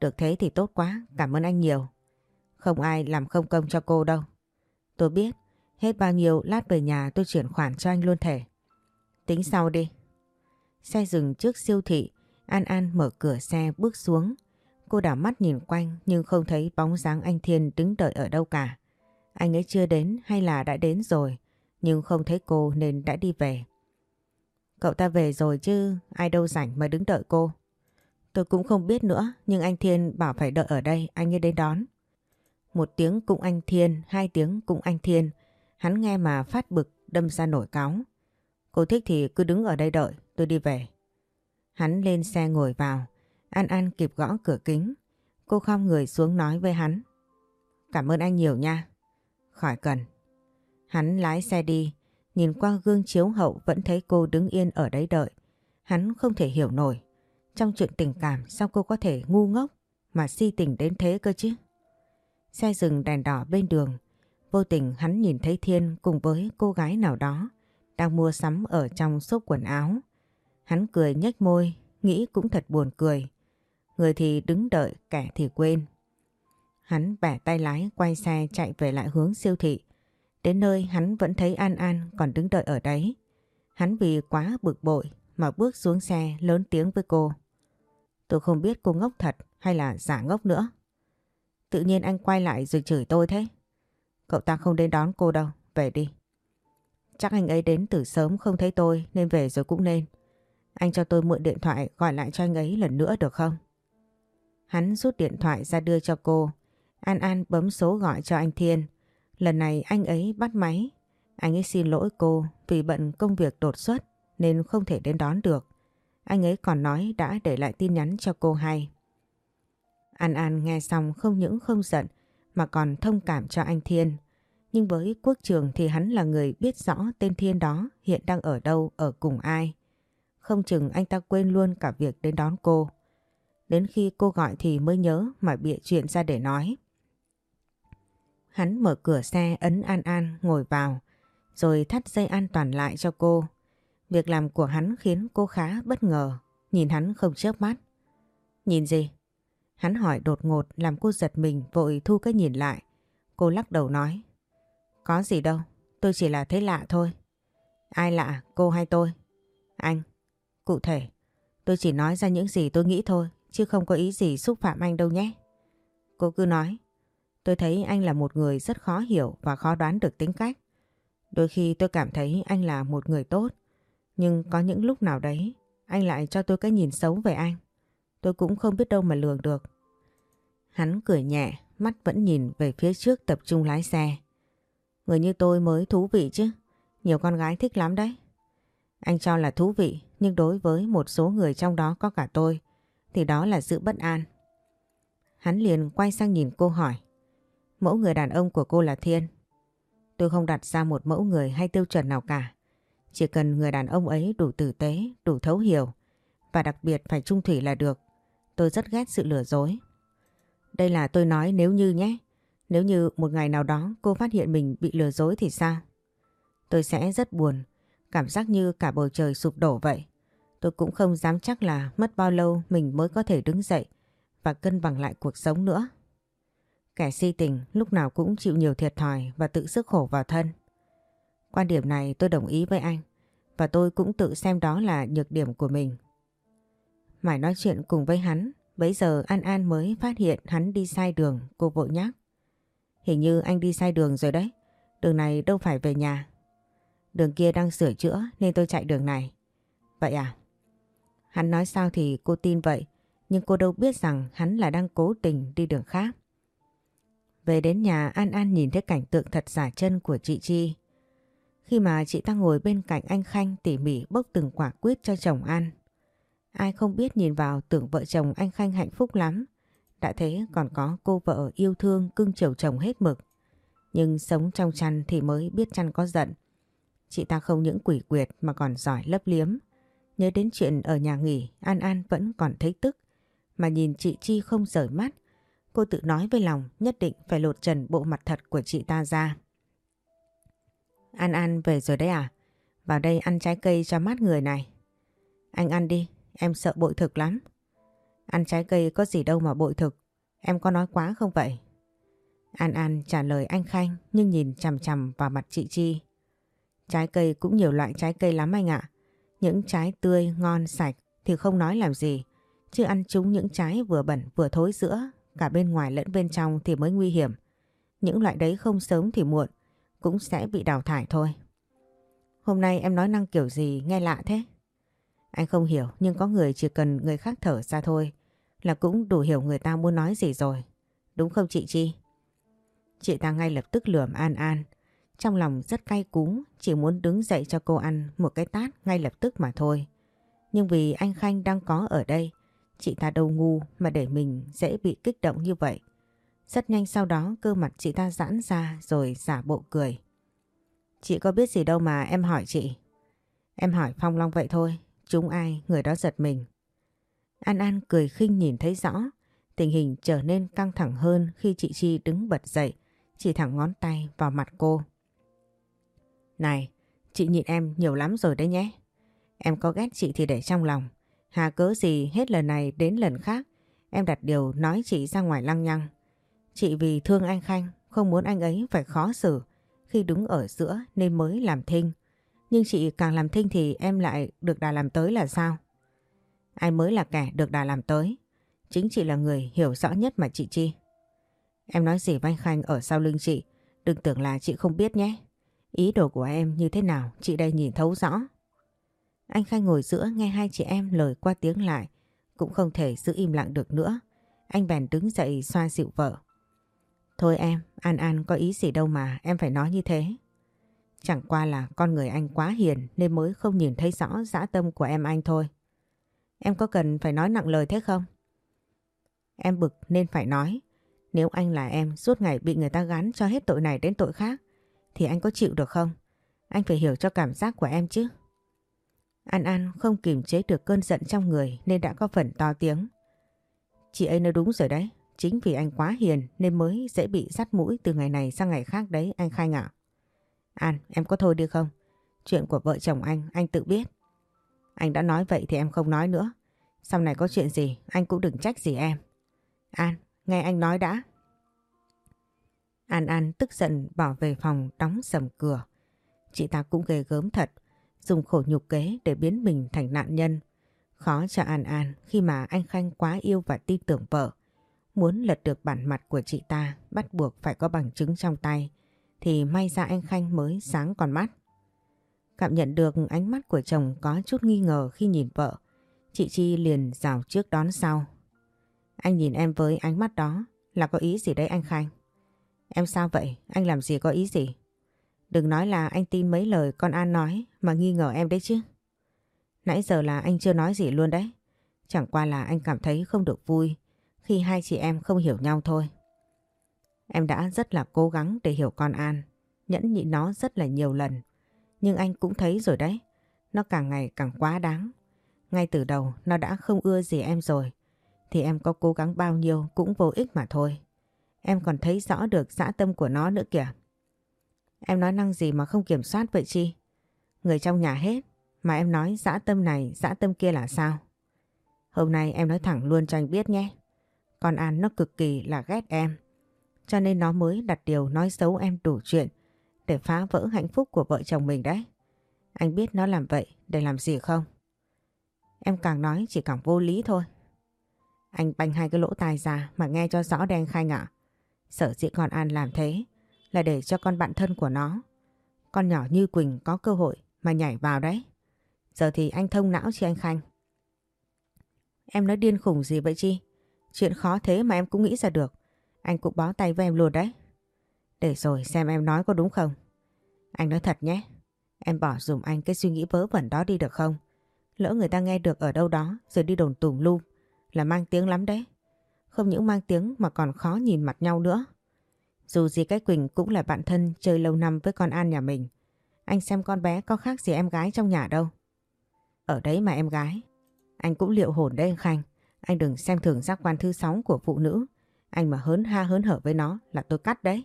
Được thế thì tốt quá, cảm ơn anh nhiều. Không ai làm không công cho cô đâu. Tôi biết, hết bao nhiêu lát về nhà tôi chuyển khoản cho anh luôn thể. Tính sau đi. Xe dừng trước siêu thị, An An mở cửa xe bước xuống. Cô đảo mắt nhìn quanh nhưng không thấy bóng dáng anh Thiên đứng đợi ở đâu cả. Anh ấy chưa đến hay là đã đến rồi, nhưng không thấy cô nên đã đi về. Cậu ta về rồi chứ, ai đâu rảnh mà đứng đợi cô. Tôi cũng không biết nữa, nhưng anh Thiên bảo phải đợi ở đây, anh ấy đến đón. Một tiếng cũng anh Thiên, hai tiếng cũng anh Thiên. Hắn nghe mà phát bực, đâm ra nổi cáo. Cô thích thì cứ đứng ở đây đợi, tôi đi về. Hắn lên xe ngồi vào, An An kịp gõ cửa kính. Cô khom người xuống nói với hắn. Cảm ơn anh nhiều nha. Khỏi cần. Hắn lái xe đi, nhìn qua gương chiếu hậu vẫn thấy cô đứng yên ở đấy đợi. Hắn không thể hiểu nổi. Trong chuyện tình cảm sao cô có thể ngu ngốc mà si tình đến thế cơ chứ? Xe dừng đèn đỏ bên đường. Vô tình hắn nhìn thấy Thiên cùng với cô gái nào đó đang mua sắm ở trong xốp quần áo. Hắn cười nhếch môi, nghĩ cũng thật buồn cười. Người thì đứng đợi, kẻ thì quên. Hắn bẻ tay lái quay xe chạy về lại hướng siêu thị. Đến nơi hắn vẫn thấy An An còn đứng đợi ở đấy. Hắn vì quá bực bội mà bước xuống xe lớn tiếng với cô. Tôi không biết cô ngốc thật hay là giả ngốc nữa. Tự nhiên anh quay lại rồi chửi tôi thế. Cậu ta không đến đón cô đâu, về đi. Chắc anh ấy đến từ sớm không thấy tôi nên về rồi cũng nên. Anh cho tôi mượn điện thoại gọi lại cho anh ấy lần nữa được không? Hắn rút điện thoại ra đưa cho cô. An An bấm số gọi cho anh Thiên. Lần này anh ấy bắt máy. Anh ấy xin lỗi cô vì bận công việc đột xuất nên không thể đến đón được. Anh ấy còn nói đã để lại tin nhắn cho cô hay. An An nghe xong không những không giận mà còn thông cảm cho anh Thiên. Nhưng với quốc trường thì hắn là người biết rõ tên Thiên đó hiện đang ở đâu, ở cùng ai. Không chừng anh ta quên luôn cả việc đến đón cô. Đến khi cô gọi thì mới nhớ mà bịa chuyện ra để nói. Hắn mở cửa xe ấn An An ngồi vào rồi thắt dây an toàn lại cho cô. Việc làm của hắn khiến cô khá bất ngờ, nhìn hắn không chớp mắt. Nhìn gì? Hắn hỏi đột ngột làm cô giật mình vội thu cái nhìn lại. Cô lắc đầu nói. Có gì đâu, tôi chỉ là thấy lạ thôi. Ai lạ, cô hay tôi? Anh. Cụ thể, tôi chỉ nói ra những gì tôi nghĩ thôi, chứ không có ý gì xúc phạm anh đâu nhé. Cô cứ nói. Tôi thấy anh là một người rất khó hiểu và khó đoán được tính cách. Đôi khi tôi cảm thấy anh là một người tốt, nhưng có những lúc nào đấy anh lại cho tôi cái nhìn xấu về anh. Tôi cũng không biết đâu mà lường được. Hắn cười nhẹ, mắt vẫn nhìn về phía trước tập trung lái xe. Người như tôi mới thú vị chứ. Nhiều con gái thích lắm đấy. Anh cho là thú vị, nhưng đối với một số người trong đó có cả tôi, thì đó là sự bất an. Hắn liền quay sang nhìn cô hỏi. Mẫu người đàn ông của cô là Thiên. Tôi không đặt ra một mẫu người hay tiêu chuẩn nào cả. Chỉ cần người đàn ông ấy đủ tử tế, đủ thấu hiểu và đặc biệt phải trung thủy là được. Tôi rất ghét sự lừa dối. Đây là tôi nói nếu như nhé. Nếu như một ngày nào đó cô phát hiện mình bị lừa dối thì sao? Tôi sẽ rất buồn, cảm giác như cả bầu trời sụp đổ vậy. Tôi cũng không dám chắc là mất bao lâu mình mới có thể đứng dậy và cân bằng lại cuộc sống nữa. Kẻ si tình lúc nào cũng chịu nhiều thiệt thòi và tự sức khổ vào thân. Quan điểm này tôi đồng ý với anh và tôi cũng tự xem đó là nhược điểm của mình. Mãi nói chuyện cùng với hắn, bấy giờ An An mới phát hiện hắn đi sai đường, cô vội nhắc. Hình như anh đi sai đường rồi đấy, đường này đâu phải về nhà. Đường kia đang sửa chữa nên tôi chạy đường này. Vậy à? Hắn nói sao thì cô tin vậy, nhưng cô đâu biết rằng hắn là đang cố tình đi đường khác. Về đến nhà An An nhìn thấy cảnh tượng thật giả chân của chị Chi. Khi mà chị ta ngồi bên cạnh anh Khanh tỉ mỉ bốc từng quả quýt cho chồng ăn. Ai không biết nhìn vào tưởng vợ chồng anh Khanh hạnh phúc lắm. Đã thế còn có cô vợ yêu thương cưng chiều chồng hết mực. Nhưng sống trong chăn thì mới biết chăn có giận. Chị ta không những quỷ quyệt mà còn giỏi lấp liếm. Nhớ đến chuyện ở nhà nghỉ, An An vẫn còn thấy tức. Mà nhìn chị Chi không rời mắt. Cô tự nói với lòng nhất định phải lột trần bộ mặt thật của chị ta ra. An An về rồi đấy à? Vào đây ăn trái cây cho mát người này. Anh ăn đi, em sợ bội thực lắm. Ăn trái cây có gì đâu mà bội thực. Em có nói quá không vậy? An An trả lời anh Khanh nhưng nhìn chằm chằm vào mặt chị Chi. Trái cây cũng nhiều loại trái cây lắm anh ạ. Những trái tươi, ngon, sạch thì không nói làm gì. Chứ ăn chúng những trái vừa bẩn vừa thối giữa, cả bên ngoài lẫn bên trong thì mới nguy hiểm. Những loại đấy không sớm thì muộn, cũng sẽ bị đào thải thôi. Hôm nay em nói năng kiểu gì nghe lạ thế? Anh không hiểu nhưng có người chỉ cần người khác thở ra thôi là cũng đủ hiểu người ta muốn nói gì rồi. Đúng không chị Chi? Chị ta ngay lập tức lườm An An. Trong lòng rất cay cú, chỉ muốn đứng dậy cho cô ăn một cái tát ngay lập tức mà thôi. Nhưng vì anh Khanh đang có ở đây, chị ta đâu ngu mà để mình dễ bị kích động như vậy. Rất nhanh sau đó cơ mặt chị ta giãn ra rồi giả bộ cười. Chị có biết gì đâu mà em hỏi chị. Em hỏi Phong Long vậy thôi, chúng ai người đó giật mình. An An cười khinh nhìn thấy rõ, tình hình trở nên căng thẳng hơn khi chị Chi đứng bật dậy, chỉ thẳng ngón tay vào mặt cô. Này, chị nhịn em nhiều lắm rồi đấy nhé. Em có ghét chị thì để trong lòng. Hà cớ gì hết lần này đến lần khác, em đặt điều nói chị ra ngoài lăng nhăng. Chị vì thương anh Khanh, không muốn anh ấy phải khó xử khi đứng ở giữa nên mới làm thinh. Nhưng chị càng làm thinh thì em lại được đà làm tới là sao? Ai mới là kẻ được đà làm tới? Chính chị là người hiểu rõ nhất mà chị Chi. Em nói gì với anh Khanh ở sau lưng chị, đừng tưởng là chị không biết nhé. Ý đồ của em như thế nào chị đây nhìn thấu rõ. Anh Khanh ngồi giữa nghe hai chị em lời qua tiếng lại, cũng không thể giữ im lặng được nữa. Anh bèn đứng dậy xoa dịu vợ. Thôi em, An An có ý gì đâu mà em phải nói như thế. Chẳng qua là con người anh quá hiền nên mới không nhìn thấy rõ dã tâm của em anh thôi. Em có cần phải nói nặng lời thế không? Em bực nên phải nói. Nếu anh là em suốt ngày bị người ta gắn cho hết tội này đến tội khác thì anh có chịu được không? Anh phải hiểu cho cảm giác của em chứ. An An không kiềm chế được cơn giận trong người nên đã có phần to tiếng. Chị ấy nói đúng rồi đấy. Chính vì anh quá hiền nên mới dễ bị dắt mũi từ ngày này sang ngày khác đấy anh Khanh ạ. An, em có thôi đi không? Chuyện của vợ chồng anh, anh tự biết. Anh đã nói vậy thì em không nói nữa. Sau này có chuyện gì, anh cũng đừng trách gì em. An, nghe anh nói đã. An An tức giận bỏ về phòng đóng sầm cửa. Chị ta cũng ghê gớm thật, dùng khổ nhục kế để biến mình thành nạn nhân. Khó cho An An khi mà anh Khanh quá yêu và tin tưởng vợ. Muốn lật được bản mặt của chị ta, bắt buộc phải có bằng chứng trong tay, thì may ra anh Khanh mới sáng còn mắt. Cảm nhận được ánh mắt của chồng có chút nghi ngờ khi nhìn vợ. Chị Chi liền rào trước đón sau. Anh nhìn em với ánh mắt đó, là có ý gì đấy anh Khanh? Em sao vậy? Anh làm gì có ý gì? Đừng nói là anh tin mấy lời con An nói mà nghi ngờ em đấy chứ. Nãy giờ là anh chưa nói gì luôn đấy. Chẳng qua là anh cảm thấy không được vui khi hai chị em không hiểu nhau thôi. Em đã rất là cố gắng để hiểu con An, nhẫn nhịn nó rất là nhiều lần. Nhưng anh cũng thấy rồi đấy, nó càng ngày càng quá đáng. Ngay từ đầu nó đã không ưa gì em rồi, thì em có cố gắng bao nhiêu cũng vô ích mà thôi. Em còn thấy rõ được dã tâm của nó nữa kìa. Em nói năng gì mà không kiểm soát vậy chi? Người trong nhà hết, mà em nói dã tâm này, dã tâm kia là sao? Hôm nay em nói thẳng luôn cho anh biết nhé. Con An nó cực kỳ là ghét em. Cho nên nó mới đặt điều nói xấu em đủ chuyện để phá vỡ hạnh phúc của vợ chồng mình đấy. Anh biết nó làm vậy để làm gì không? Em càng nói chỉ càng vô lý thôi. Anh banh hai cái lỗ tai ra mà nghe cho rõ đen khai ngả. Sở dĩ con An làm thế là để cho con bạn thân của nó. Con nhỏ như Quỳnh có cơ hội mà nhảy vào đấy. Giờ thì anh thông não chi anh Khanh. Em nói điên khủng gì vậy chi? Chuyện khó thế mà em cũng nghĩ ra được. Anh cũng bó tay với em luôn đấy. Để rồi xem em nói có đúng không. Anh nói thật nhé. Em bỏ dùm anh cái suy nghĩ vớ vẩn đó đi được không? Lỡ người ta nghe được ở đâu đó rồi đi đồn tùm lum là mang tiếng lắm đấy. Không những mang tiếng mà còn khó nhìn mặt nhau nữa. Dù gì cái Quỳnh cũng là bạn thân chơi lâu năm với con An nhà mình. Anh xem con bé có khác gì em gái trong nhà đâu. Ở đấy mà em gái. Anh cũng liệu hồn đấy anh Khanh. Anh đừng xem thường giác quan thứ sáu của phụ nữ. Anh mà hớn ha hớn hở với nó là tôi cắt đấy.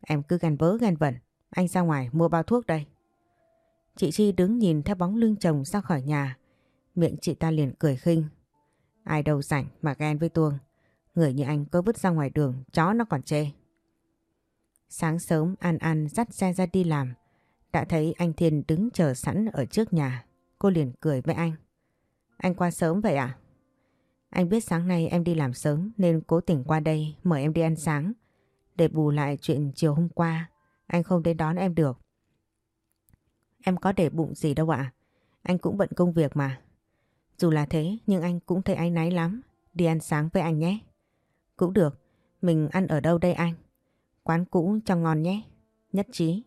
Em cứ ghen vớ ghen vẩn. Anh ra ngoài mua bao thuốc đây. Chị Chi đứng nhìn theo bóng lưng chồng ra khỏi nhà. Miệng chị ta liền cười khinh. Ai đâu rảnh mà ghen với Tuông. Người như anh có vứt ra ngoài đường, chó nó còn chê. Sáng sớm An An dắt xe ra đi làm. Đã thấy anh Thiên đứng chờ sẵn ở trước nhà. Cô liền cười với anh. Anh qua sớm vậy à? Anh biết sáng nay em đi làm sớm nên cố tình qua đây mời em đi ăn sáng. Để bù lại chuyện chiều hôm qua, anh không đến đón em được. Em có để bụng gì đâu ạ. Anh cũng bận công việc mà. Dù là thế nhưng anh cũng thấy anh náy lắm. Đi ăn sáng với anh nhé. Cũng được. Mình ăn ở đâu đây anh? Quán cũ cho ngon nhé. Nhất trí.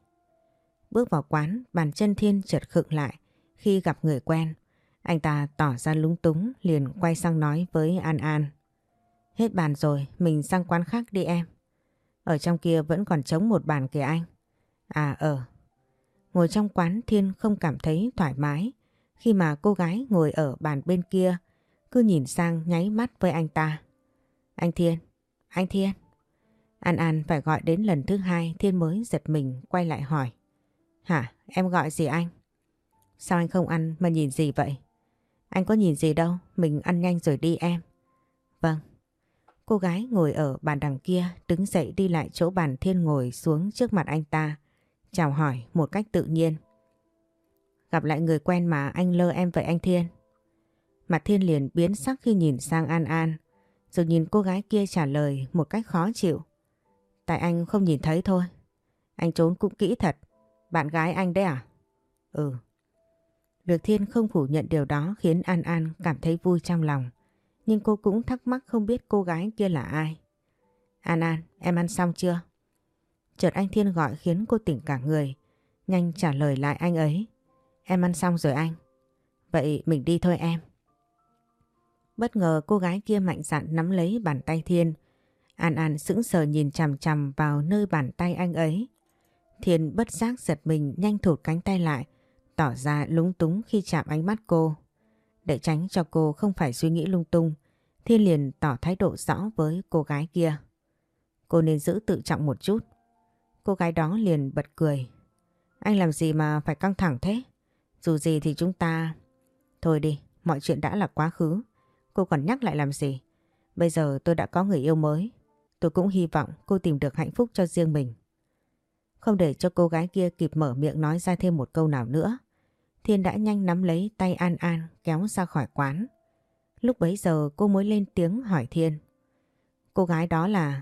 Bước vào quán, bàn chân thiên chợt khựng lại khi gặp người quen. Anh ta tỏ ra lúng túng liền quay sang nói với An An. Hết bàn rồi, mình sang quán khác đi em. Ở trong kia vẫn còn trống một bàn kìa anh. À ở. Ngồi trong quán Thiên không cảm thấy thoải mái khi mà cô gái ngồi ở bàn bên kia cứ nhìn sang nháy mắt với anh ta. Anh Thiên, anh Thiên. An An phải gọi đến lần thứ hai Thiên mới giật mình quay lại hỏi. Hả, em gọi gì anh? Sao anh không ăn mà nhìn gì vậy? Anh có nhìn gì đâu, mình ăn nhanh rồi đi em. Vâng. Cô gái ngồi ở bàn đằng kia đứng dậy đi lại chỗ bàn Thiên ngồi xuống trước mặt anh ta. Chào hỏi một cách tự nhiên. Gặp lại người quen mà anh lơ em vậy anh Thiên. Mặt Thiên liền biến sắc khi nhìn sang An An. Rồi nhìn cô gái kia trả lời một cách khó chịu. Tại anh không nhìn thấy thôi. Anh trốn cũng kỹ thật. Bạn gái anh đấy à? Ừ. Việc Thiên không phủ nhận điều đó khiến An An cảm thấy vui trong lòng. Nhưng cô cũng thắc mắc không biết cô gái kia là ai. An An, em ăn xong chưa? Chợt anh Thiên gọi khiến cô tỉnh cả người. Nhanh trả lời lại anh ấy. Em ăn xong rồi anh. Vậy mình đi thôi em. Bất ngờ cô gái kia mạnh dạn nắm lấy bàn tay Thiên. An An sững sờ nhìn chằm chằm vào nơi bàn tay anh ấy. Thiên bất giác giật mình nhanh thụt cánh tay lại, tỏ ra lúng túng khi chạm ánh mắt cô. Để tránh cho cô không phải suy nghĩ lung tung, Thiên liền tỏ thái độ rõ với cô gái kia. Cô nên giữ tự trọng một chút. Cô gái đó liền bật cười. Anh làm gì mà phải căng thẳng thế? Dù gì thì chúng ta... Thôi đi, mọi chuyện đã là quá khứ. Cô còn nhắc lại làm gì? Bây giờ tôi đã có người yêu mới. Tôi cũng hy vọng cô tìm được hạnh phúc cho riêng mình. Không để cho cô gái kia kịp mở miệng nói ra thêm một câu nào nữa. Thiên đã nhanh nắm lấy tay An An kéo ra khỏi quán. Lúc bấy giờ, cô mới lên tiếng hỏi Thiên. Cô gái đó là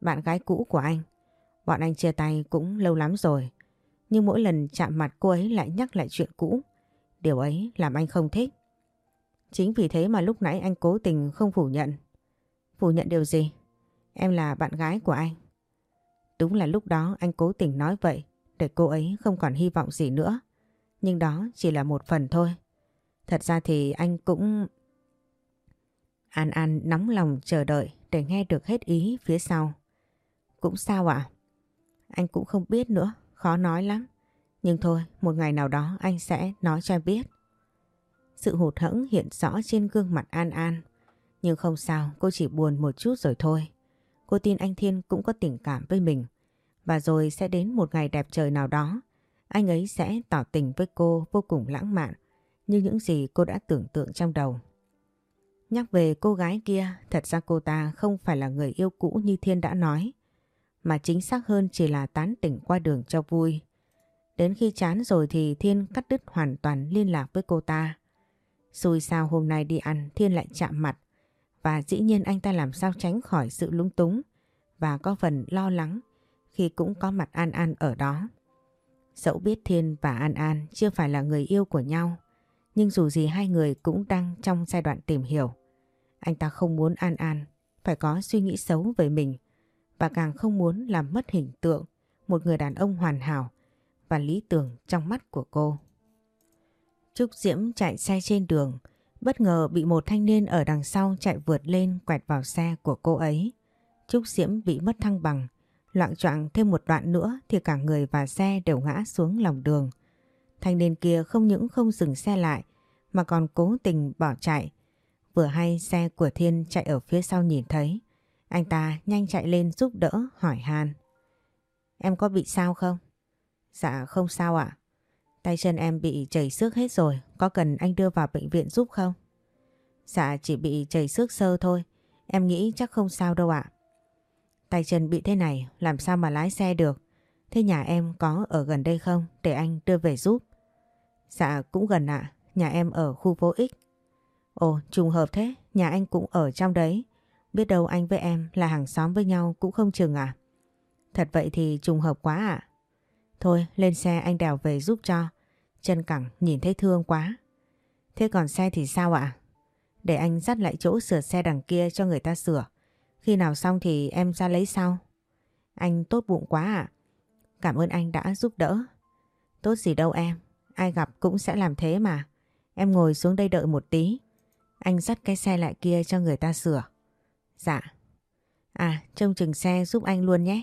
bạn gái cũ của anh. Bọn anh chia tay cũng lâu lắm rồi. Nhưng mỗi lần chạm mặt cô ấy lại nhắc lại chuyện cũ. Điều ấy làm anh không thích. Chính vì thế mà lúc nãy anh cố tình không phủ nhận. Phủ nhận điều gì? Em là bạn gái của anh. Đúng là lúc đó anh cố tình nói vậy để cô ấy không còn hy vọng gì nữa. Nhưng đó chỉ là một phần thôi. Thật ra thì anh cũng... An An nóng lòng chờ đợi để nghe được hết ý phía sau. Cũng sao ạ? Anh cũng không biết nữa, khó nói lắm. Nhưng thôi, một ngày nào đó anh sẽ nói cho em biết. Sự hụt hẫng hiện rõ trên gương mặt An An. Nhưng không sao, cô chỉ buồn một chút rồi thôi. Cô tin anh Thiên cũng có tình cảm với mình. Và rồi sẽ đến một ngày đẹp trời nào đó, anh ấy sẽ tỏ tình với cô vô cùng lãng mạn như những gì cô đã tưởng tượng trong đầu. Nhắc về cô gái kia, thật ra cô ta không phải là người yêu cũ như Thiên đã nói, mà chính xác hơn chỉ là tán tỉnh qua đường cho vui. Đến khi chán rồi thì Thiên cắt đứt hoàn toàn liên lạc với cô ta. Xui sao hôm nay đi ăn Thiên lại chạm mặt và dĩ nhiên anh ta làm sao tránh khỏi sự lung túng và có phần lo lắng khi cũng có mặt An An ở đó. Dẫu biết Thiên và An An chưa phải là người yêu của nhau, nhưng dù gì hai người cũng đang trong giai đoạn tìm hiểu. Anh ta không muốn An An phải có suy nghĩ xấu về mình và càng không muốn làm mất hình tượng một người đàn ông hoàn hảo và lý tưởng trong mắt của cô. Trúc Diễm chạy xe trên đường, bất ngờ bị một thanh niên ở đằng sau chạy vượt lên quẹt vào xe của cô ấy. Trúc Diễm bị mất thăng bằng, loạn choạng thêm một đoạn nữa thì cả người và xe đều ngã xuống lòng đường. Thanh niên kia không những không dừng xe lại mà còn cố tình bỏ chạy. Vừa hay xe của Thiên chạy ở phía sau nhìn thấy. Anh ta nhanh chạy lên giúp đỡ hỏi Han. Em có bị sao không? Dạ không sao ạ. Tay chân em bị chảy xước hết rồi, có cần anh đưa vào bệnh viện giúp không? Dạ chỉ bị chảy xước sơ thôi, em nghĩ chắc không sao đâu ạ. Tay chân bị thế này, làm sao mà lái xe được? Thế nhà em có ở gần đây không để anh đưa về giúp? Dạ cũng gần ạ, nhà em ở khu phố X. Ồ trùng hợp thế, nhà anh cũng ở trong đấy. Biết đâu anh với em là hàng xóm với nhau cũng không chừng à? Thật vậy thì trùng hợp quá ạ. Thôi lên xe anh đèo về giúp cho. Chân cẳng nhìn thấy thương quá. Thế còn xe thì sao ạ? Để anh dắt lại chỗ sửa xe đằng kia cho người ta sửa. Khi nào xong thì em ra lấy sau. Anh tốt bụng quá ạ. Cảm ơn anh đã giúp đỡ. Tốt gì đâu em. Ai gặp cũng sẽ làm thế mà. Em ngồi xuống đây đợi một tí. Anh dắt cái xe lại kia cho người ta sửa. Dạ. À, trông chừng xe giúp anh luôn nhé.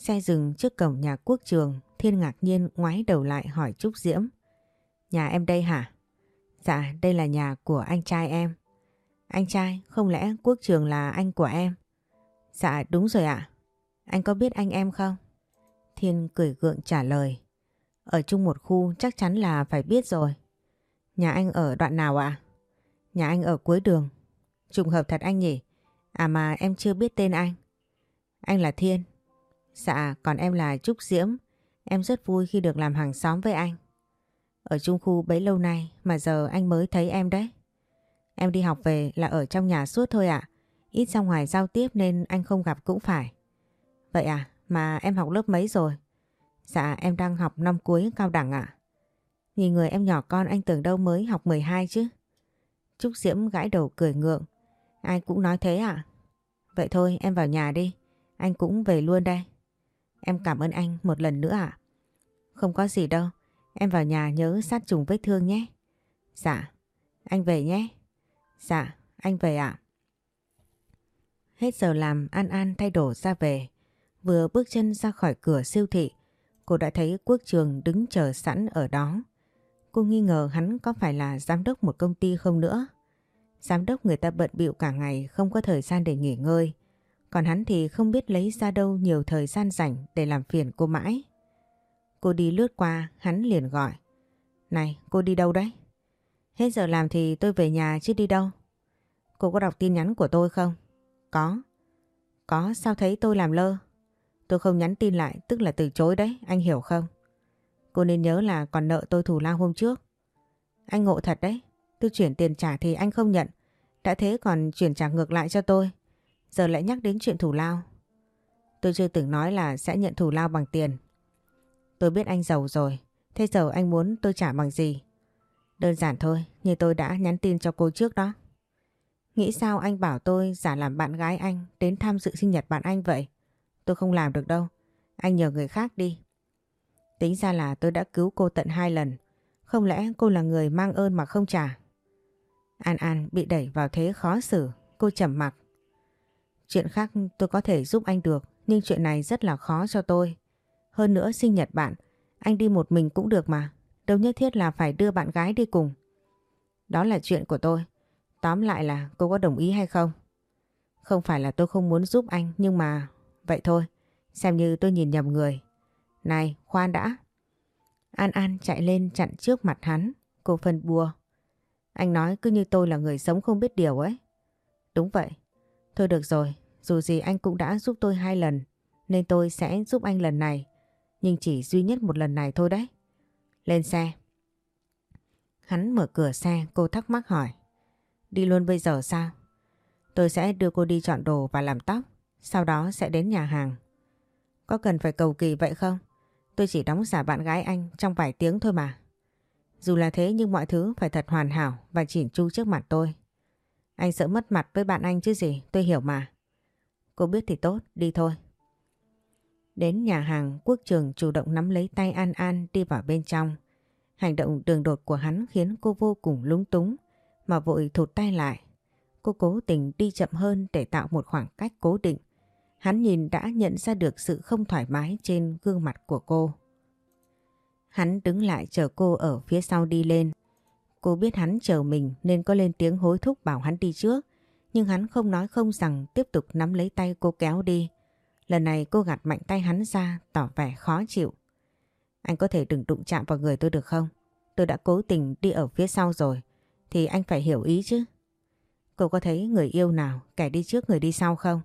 Xe dừng trước cổng nhà quốc trường, Thiên ngạc nhiên ngoái đầu lại hỏi Trúc Diễm. Nhà em đây hả? Dạ, đây là nhà của anh trai em. Anh trai, không lẽ quốc trường là anh của em? Dạ, đúng rồi ạ. Anh có biết anh em không? Thiên cười gượng trả lời. Ở chung một khu chắc chắn là phải biết rồi. Nhà anh ở đoạn nào ạ? Nhà anh ở cuối đường. Trùng hợp thật anh nhỉ? À mà em chưa biết tên anh. Anh là Thiên. Dạ, còn em là Trúc Diễm. Em rất vui khi được làm hàng xóm với anh. Ở chung khu bấy lâu nay mà giờ anh mới thấy em đấy. Em đi học về là ở trong nhà suốt thôi ạ. Ít ra ngoài giao tiếp nên anh không gặp cũng phải. Vậy à, mà em học lớp mấy rồi? Dạ em đang học năm cuối cao đẳng ạ. Nhìn người em nhỏ con anh tưởng đâu mới học 12 chứ. Trúc Diễm gãi đầu cười ngượng. Ai cũng nói thế à? Vậy thôi em vào nhà đi. Anh cũng về luôn đây. Em cảm ơn anh một lần nữa ạ. Không có gì đâu. Em vào nhà nhớ sát trùng vết thương nhé. Dạ. Anh về nhé. Dạ. Anh về ạ. Hết giờ làm, An An thay đồ ra về. Vừa bước chân ra khỏi cửa siêu thị. Cô đã thấy Quốc Trường đứng chờ sẵn ở đó. Cô nghi ngờ hắn có phải là giám đốc một công ty không nữa. Giám đốc người ta bận bịu cả ngày, không có thời gian để nghỉ ngơi. Còn hắn thì không biết lấy ra đâu nhiều thời gian rảnh để làm phiền cô mãi. Cô đi lướt qua, hắn liền gọi. Này, cô đi đâu đấy? Hết giờ làm thì tôi về nhà chứ đi đâu. Cô có đọc tin nhắn của tôi không? Có. Có, sao thấy tôi làm lơ? Tôi không nhắn tin lại, tức là từ chối đấy, anh hiểu không? Cô nên nhớ là còn nợ tôi thù lao hôm trước. Anh ngộ thật đấy, tôi chuyển tiền trả thì anh không nhận. Đã thế còn chuyển trả ngược lại cho tôi. Giờ lại nhắc đến chuyện thù lao. Tôi chưa từng nói là sẽ nhận thù lao bằng tiền. Tôi biết anh giàu rồi. Thế giờ anh muốn tôi trả bằng gì? Đơn giản thôi, như tôi đã nhắn tin cho cô trước đó. Nghĩ sao anh bảo tôi giả làm bạn gái anh đến tham dự sinh nhật bạn anh vậy? Tôi không làm được đâu. Anh nhờ người khác đi. Tính ra là tôi đã cứu cô tận hai lần. Không lẽ cô là người mang ơn mà không trả? An An bị đẩy vào thế khó xử. Cô trầm mặc. Chuyện khác tôi có thể giúp anh được, nhưng chuyện này rất là khó cho tôi. Hơn nữa sinh nhật bạn, anh đi một mình cũng được mà. Đâu nhất thiết là phải đưa bạn gái đi cùng. Đó là chuyện của tôi. Tóm lại là cô có đồng ý hay không? Không phải là tôi không muốn giúp anh nhưng mà... Vậy thôi, xem như tôi nhìn nhầm người. Này, khoan đã. An An chạy lên chặn trước mặt hắn. Cô phân bua. Anh nói cứ như tôi là người sống không biết điều ấy. Đúng vậy. Thôi được rồi, dù gì anh cũng đã giúp tôi hai lần, nên tôi sẽ giúp anh lần này. Nhưng chỉ duy nhất một lần này thôi đấy. Lên xe. Hắn mở cửa xe, cô thắc mắc hỏi. Đi luôn bây giờ sao? Tôi sẽ đưa cô đi chọn đồ và làm tóc, sau đó sẽ đến nhà hàng. Có cần phải cầu kỳ vậy không? Tôi chỉ đóng giả bạn gái anh trong vài tiếng thôi mà. Dù là thế nhưng mọi thứ phải thật hoàn hảo và chỉn chu trước mặt tôi. Anh sợ mất mặt với bạn anh chứ gì, tôi hiểu mà. Cô biết thì tốt, đi thôi. Đến nhà hàng, quốc trường chủ động nắm lấy tay An An đi vào bên trong. Hành động đường đột của hắn khiến cô vô cùng lúng túng mà vội thụt tay lại. Cô cố tình đi chậm hơn để tạo một khoảng cách cố định. Hắn nhìn đã nhận ra được sự không thoải mái trên gương mặt của cô. Hắn đứng lại chờ cô ở phía sau đi lên. Cô biết hắn chờ mình nên có lên tiếng hối thúc bảo hắn đi trước. Nhưng hắn không nói không rằng tiếp tục nắm lấy tay cô kéo đi. Lần này cô gạt mạnh tay hắn ra tỏ vẻ khó chịu. Anh có thể đừng đụng chạm vào người tôi được không? Tôi đã cố tình đi ở phía sau rồi. Thì anh phải hiểu ý chứ. Cô có thấy người yêu nào kẻ đi trước người đi sau không?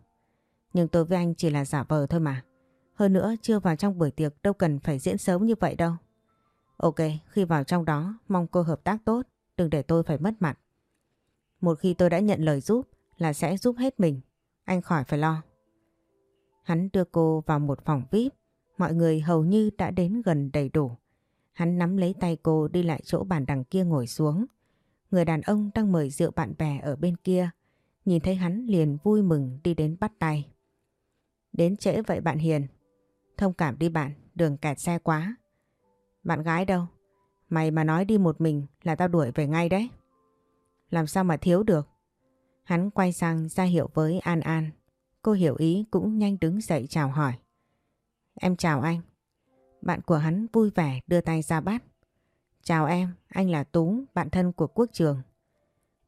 Nhưng tôi với anh chỉ là giả vờ thôi mà. Hơn nữa chưa vào trong buổi tiệc đâu cần phải diễn sớm như vậy đâu. Ok, khi vào trong đó mong cô hợp tác tốt, đừng để tôi phải mất mặt. Một khi tôi đã nhận lời giúp là sẽ giúp hết mình, anh khỏi phải lo. Hắn đưa cô vào một phòng VIP, mọi người hầu như đã đến gần đầy đủ. Hắn nắm lấy tay cô đi lại chỗ bàn đằng kia ngồi xuống. Người đàn ông đang mời rượu bạn bè ở bên kia, nhìn thấy hắn liền vui mừng đi đến bắt tay. Đến trễ vậy bạn Hiền. Thông cảm đi bạn, đường kẹt xe quá. Bạn gái đâu? Mày mà nói đi một mình là tao đuổi về ngay đấy. Làm sao mà thiếu được? Hắn quay sang ra hiệu với An An. Cô hiểu ý cũng nhanh đứng dậy chào hỏi. Em chào anh. Bạn của hắn vui vẻ đưa tay ra bắt. Chào em, anh là Tú, bạn thân của Quốc Trường.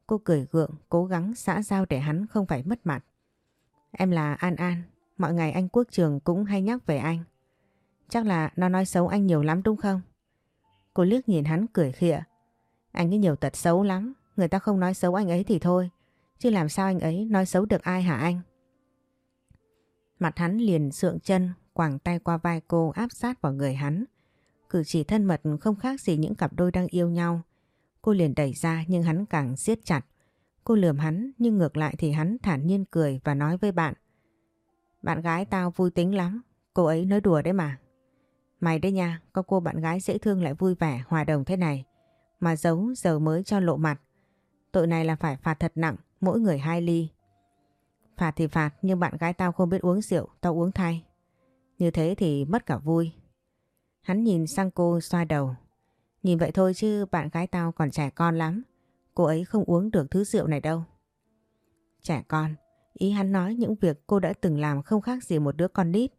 Cô cười gượng, cố gắng xã giao để hắn không phải mất mặt. Em là An An, mọi ngày anh Quốc Trường cũng hay nhắc về anh. Chắc là nó nói xấu anh nhiều lắm đúng không? Cô liếc nhìn hắn cười khịa. Anh ấy nhiều tật xấu lắm, người ta không nói xấu anh ấy thì thôi. Chứ làm sao anh ấy nói xấu được ai hả anh? Mặt hắn liền sượng chân, quàng tay qua vai cô áp sát vào người hắn. Cử chỉ thân mật không khác gì những cặp đôi đang yêu nhau. Cô liền đẩy ra nhưng hắn càng siết chặt. Cô lườm hắn nhưng ngược lại thì hắn thản nhiên cười và nói với bạn. Bạn gái tao vui tính lắm, cô ấy nói đùa đấy mà. Mày đấy nha, có cô bạn gái dễ thương lại vui vẻ, hòa đồng thế này. Mà giấu giờ mới cho lộ mặt. Tội này là phải phạt thật nặng, mỗi người hai ly. Phạt thì phạt, nhưng bạn gái tao không biết uống rượu, tao uống thay. Như thế thì mất cả vui. Hắn nhìn sang cô xoa đầu. Nhìn vậy thôi chứ bạn gái tao còn trẻ con lắm. Cô ấy không uống được thứ rượu này đâu. Trẻ con, ý hắn nói những việc cô đã từng làm không khác gì một đứa con nít.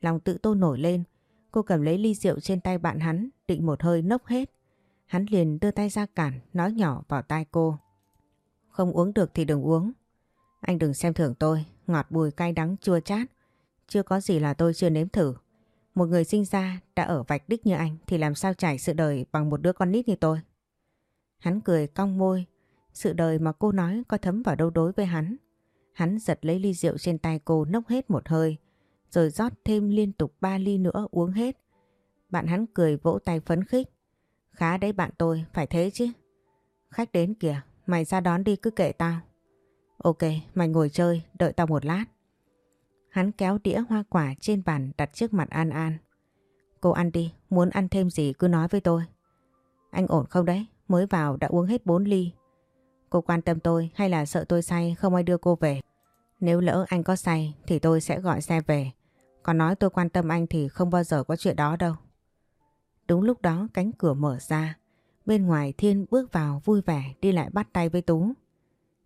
Lòng tự tô nổi lên, Cô cầm lấy ly rượu trên tay bạn hắn, định một hơi nốc hết. Hắn liền đưa tay ra cản, nói nhỏ vào tai cô. Không uống được thì đừng uống. Anh đừng xem thường tôi, ngọt bùi cay đắng chua chát. Chưa có gì là tôi chưa nếm thử. Một người sinh ra đã ở vạch đích như anh thì làm sao trải sự đời bằng một đứa con nít như tôi. Hắn cười cong môi, sự đời mà cô nói có thấm vào đâu đối với hắn. Hắn giật lấy ly rượu trên tay cô nốc hết một hơi, rồi rót thêm liên tục ba ly nữa uống hết. Bạn hắn cười vỗ tay phấn khích. Khá đấy bạn tôi, phải thế chứ. Khách đến kìa, mày ra đón đi cứ kệ tao. Ok, mày ngồi chơi, đợi tao một lát. Hắn kéo đĩa hoa quả trên bàn đặt trước mặt An An. Cô ăn đi, muốn ăn thêm gì cứ nói với tôi. Anh ổn không đấy, mới vào đã uống hết 4 ly. Cô quan tâm tôi hay là sợ tôi say không ai đưa cô về? Nếu lỡ anh có say thì tôi sẽ gọi xe về. Còn nói tôi quan tâm anh thì không bao giờ có chuyện đó đâu. Đúng lúc đó cánh cửa mở ra. Bên ngoài Thiên bước vào vui vẻ đi lại bắt tay với Tú.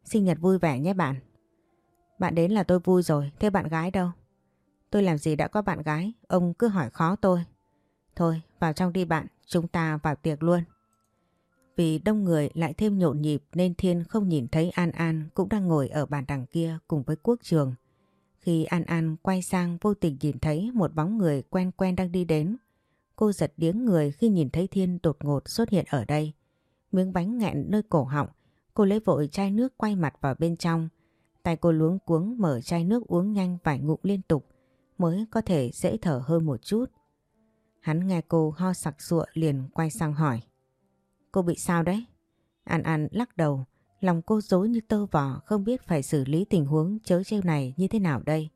Sinh nhật vui vẻ nhé bạn. Bạn đến là tôi vui rồi, thế bạn gái đâu? Tôi làm gì đã có bạn gái, ông cứ hỏi khó tôi. Thôi, vào trong đi bạn, chúng ta vào tiệc luôn. Vì đông người lại thêm nhộn nhịp nên Thiên không nhìn thấy An An cũng đang ngồi ở bàn đằng kia cùng với Quốc Trường. Khi An An quay sang vô tình nhìn thấy một bóng người quen quen đang đi đến. Cô giật điếng người khi nhìn thấy Thiên đột ngột xuất hiện ở đây. Miếng bánh nghẹn nơi cổ họng, cô lấy vội chai nước quay mặt vào bên trong. Tay cô luống cuống mở chai nước uống nhanh vài ngụm liên tục mới có thể dễ thở hơn một chút. Hắn nghe cô ho sặc sụa liền quay sang hỏi. Cô bị sao đấy? An An lắc đầu, Lòng cô dối như tơ vò không biết phải xử lý tình huống chớ trêu này như thế nào đây.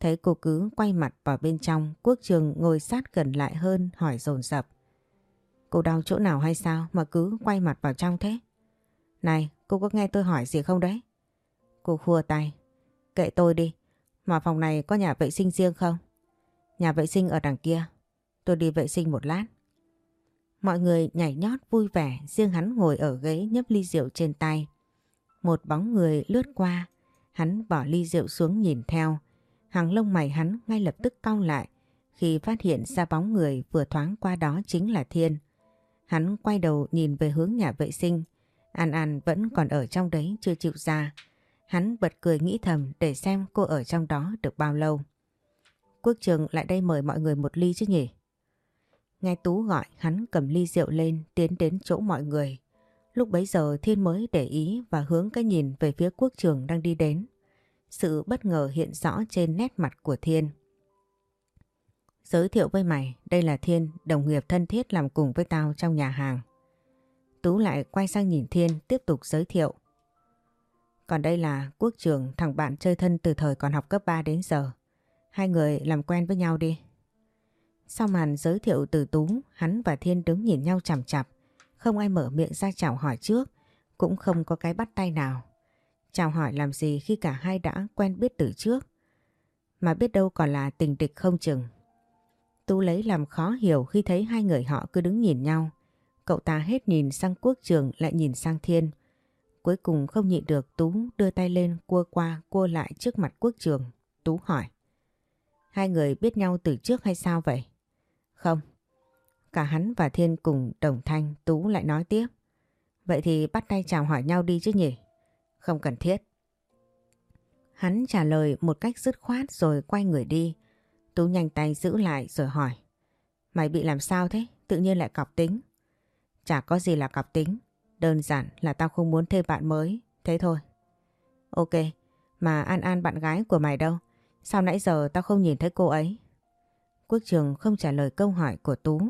Thấy cô cứ quay mặt vào bên trong, quốc trường ngồi sát gần lại hơn hỏi dồn dập Cô đau chỗ nào hay sao mà cứ quay mặt vào trong thế? Này, cô có nghe tôi hỏi gì không đấy? Cô khua tay. Kệ tôi đi, mà phòng này có nhà vệ sinh riêng không? Nhà vệ sinh ở đằng kia. Tôi đi vệ sinh một lát. Mọi người nhảy nhót vui vẻ, riêng hắn ngồi ở ghế nhấp ly rượu trên tay. Một bóng người lướt qua, hắn bỏ ly rượu xuống nhìn theo. Hàng lông mày hắn ngay lập tức cau lại khi phát hiện ra bóng người vừa thoáng qua đó chính là Thiên. Hắn quay đầu nhìn về hướng nhà vệ sinh. An An vẫn còn ở trong đấy chưa chịu ra. Hắn bật cười nghĩ thầm để xem cô ở trong đó được bao lâu. Quốc trường lại đây mời mọi người một ly chứ nhỉ? Nghe Tú gọi, hắn cầm ly rượu lên, tiến đến chỗ mọi người. Lúc bấy giờ Thiên mới để ý và hướng cái nhìn về phía quốc trường đang đi đến. Sự bất ngờ hiện rõ trên nét mặt của Thiên. Giới thiệu với mày, đây là Thiên, đồng nghiệp thân thiết làm cùng với tao trong nhà hàng. Tú lại quay sang nhìn Thiên tiếp tục giới thiệu. Còn đây là Quốc Trường, thằng bạn chơi thân từ thời còn học cấp 3 đến giờ. Hai người làm quen với nhau đi. Sau màn giới thiệu từ Tú, hắn và Thiên đứng nhìn nhau chằm chặp. Không ai mở miệng ra chào hỏi trước, cũng không có cái bắt tay nào. Chào hỏi làm gì khi cả hai đã quen biết từ trước. Mà biết đâu còn là tình địch không chừng. Tú lấy làm khó hiểu khi thấy hai người họ cứ đứng nhìn nhau. Cậu ta hết nhìn sang quốc trường, lại nhìn sang thiên. Cuối cùng không nhịn được Tú đưa tay lên cua qua, cua lại trước mặt quốc trường. Tú hỏi. Hai người biết nhau từ trước hay sao vậy? Không. Cả hắn và Thiên cùng đồng thanh, Tú lại nói tiếp. Vậy thì bắt tay chào hỏi nhau đi chứ nhỉ? Không cần thiết. Hắn trả lời một cách dứt khoát rồi quay người đi. Tú nhanh tay giữ lại rồi hỏi. Mày bị làm sao thế? Tự nhiên lại cọc tính. Chả có gì là cọc tính. Đơn giản là tao không muốn thêm bạn mới. Thế thôi. Ok. Mà An An bạn gái của mày đâu? Sao nãy giờ tao không nhìn thấy cô ấy? Quốc trường không trả lời câu hỏi của Tú,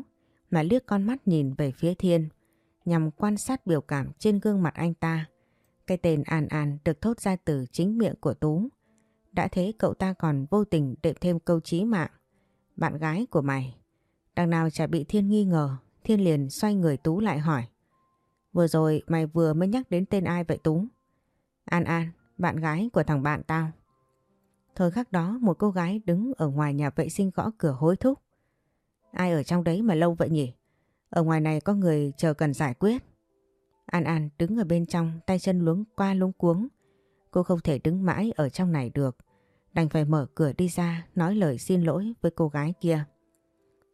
mà liếc con mắt nhìn về phía Thiên, nhằm quan sát biểu cảm trên gương mặt anh ta. Cái tên An An được thốt ra từ chính miệng của Tú. Đã thế cậu ta còn vô tình đệm thêm câu chí mạng. Bạn gái của mày. Đằng nào chả bị Thiên nghi ngờ. Thiên liền xoay người Tú lại hỏi. Vừa rồi mày vừa mới nhắc đến tên ai vậy Tú? An An, bạn gái của thằng bạn tao. Thời khắc đó một cô gái đứng ở ngoài nhà vệ sinh gõ cửa hối thúc. Ai ở trong đấy mà lâu vậy nhỉ? Ở ngoài này có người chờ cần giải quyết. An An đứng ở bên trong tay chân luống qua luống cuống. Cô không thể đứng mãi ở trong này được. Đành phải mở cửa đi ra nói lời xin lỗi với cô gái kia.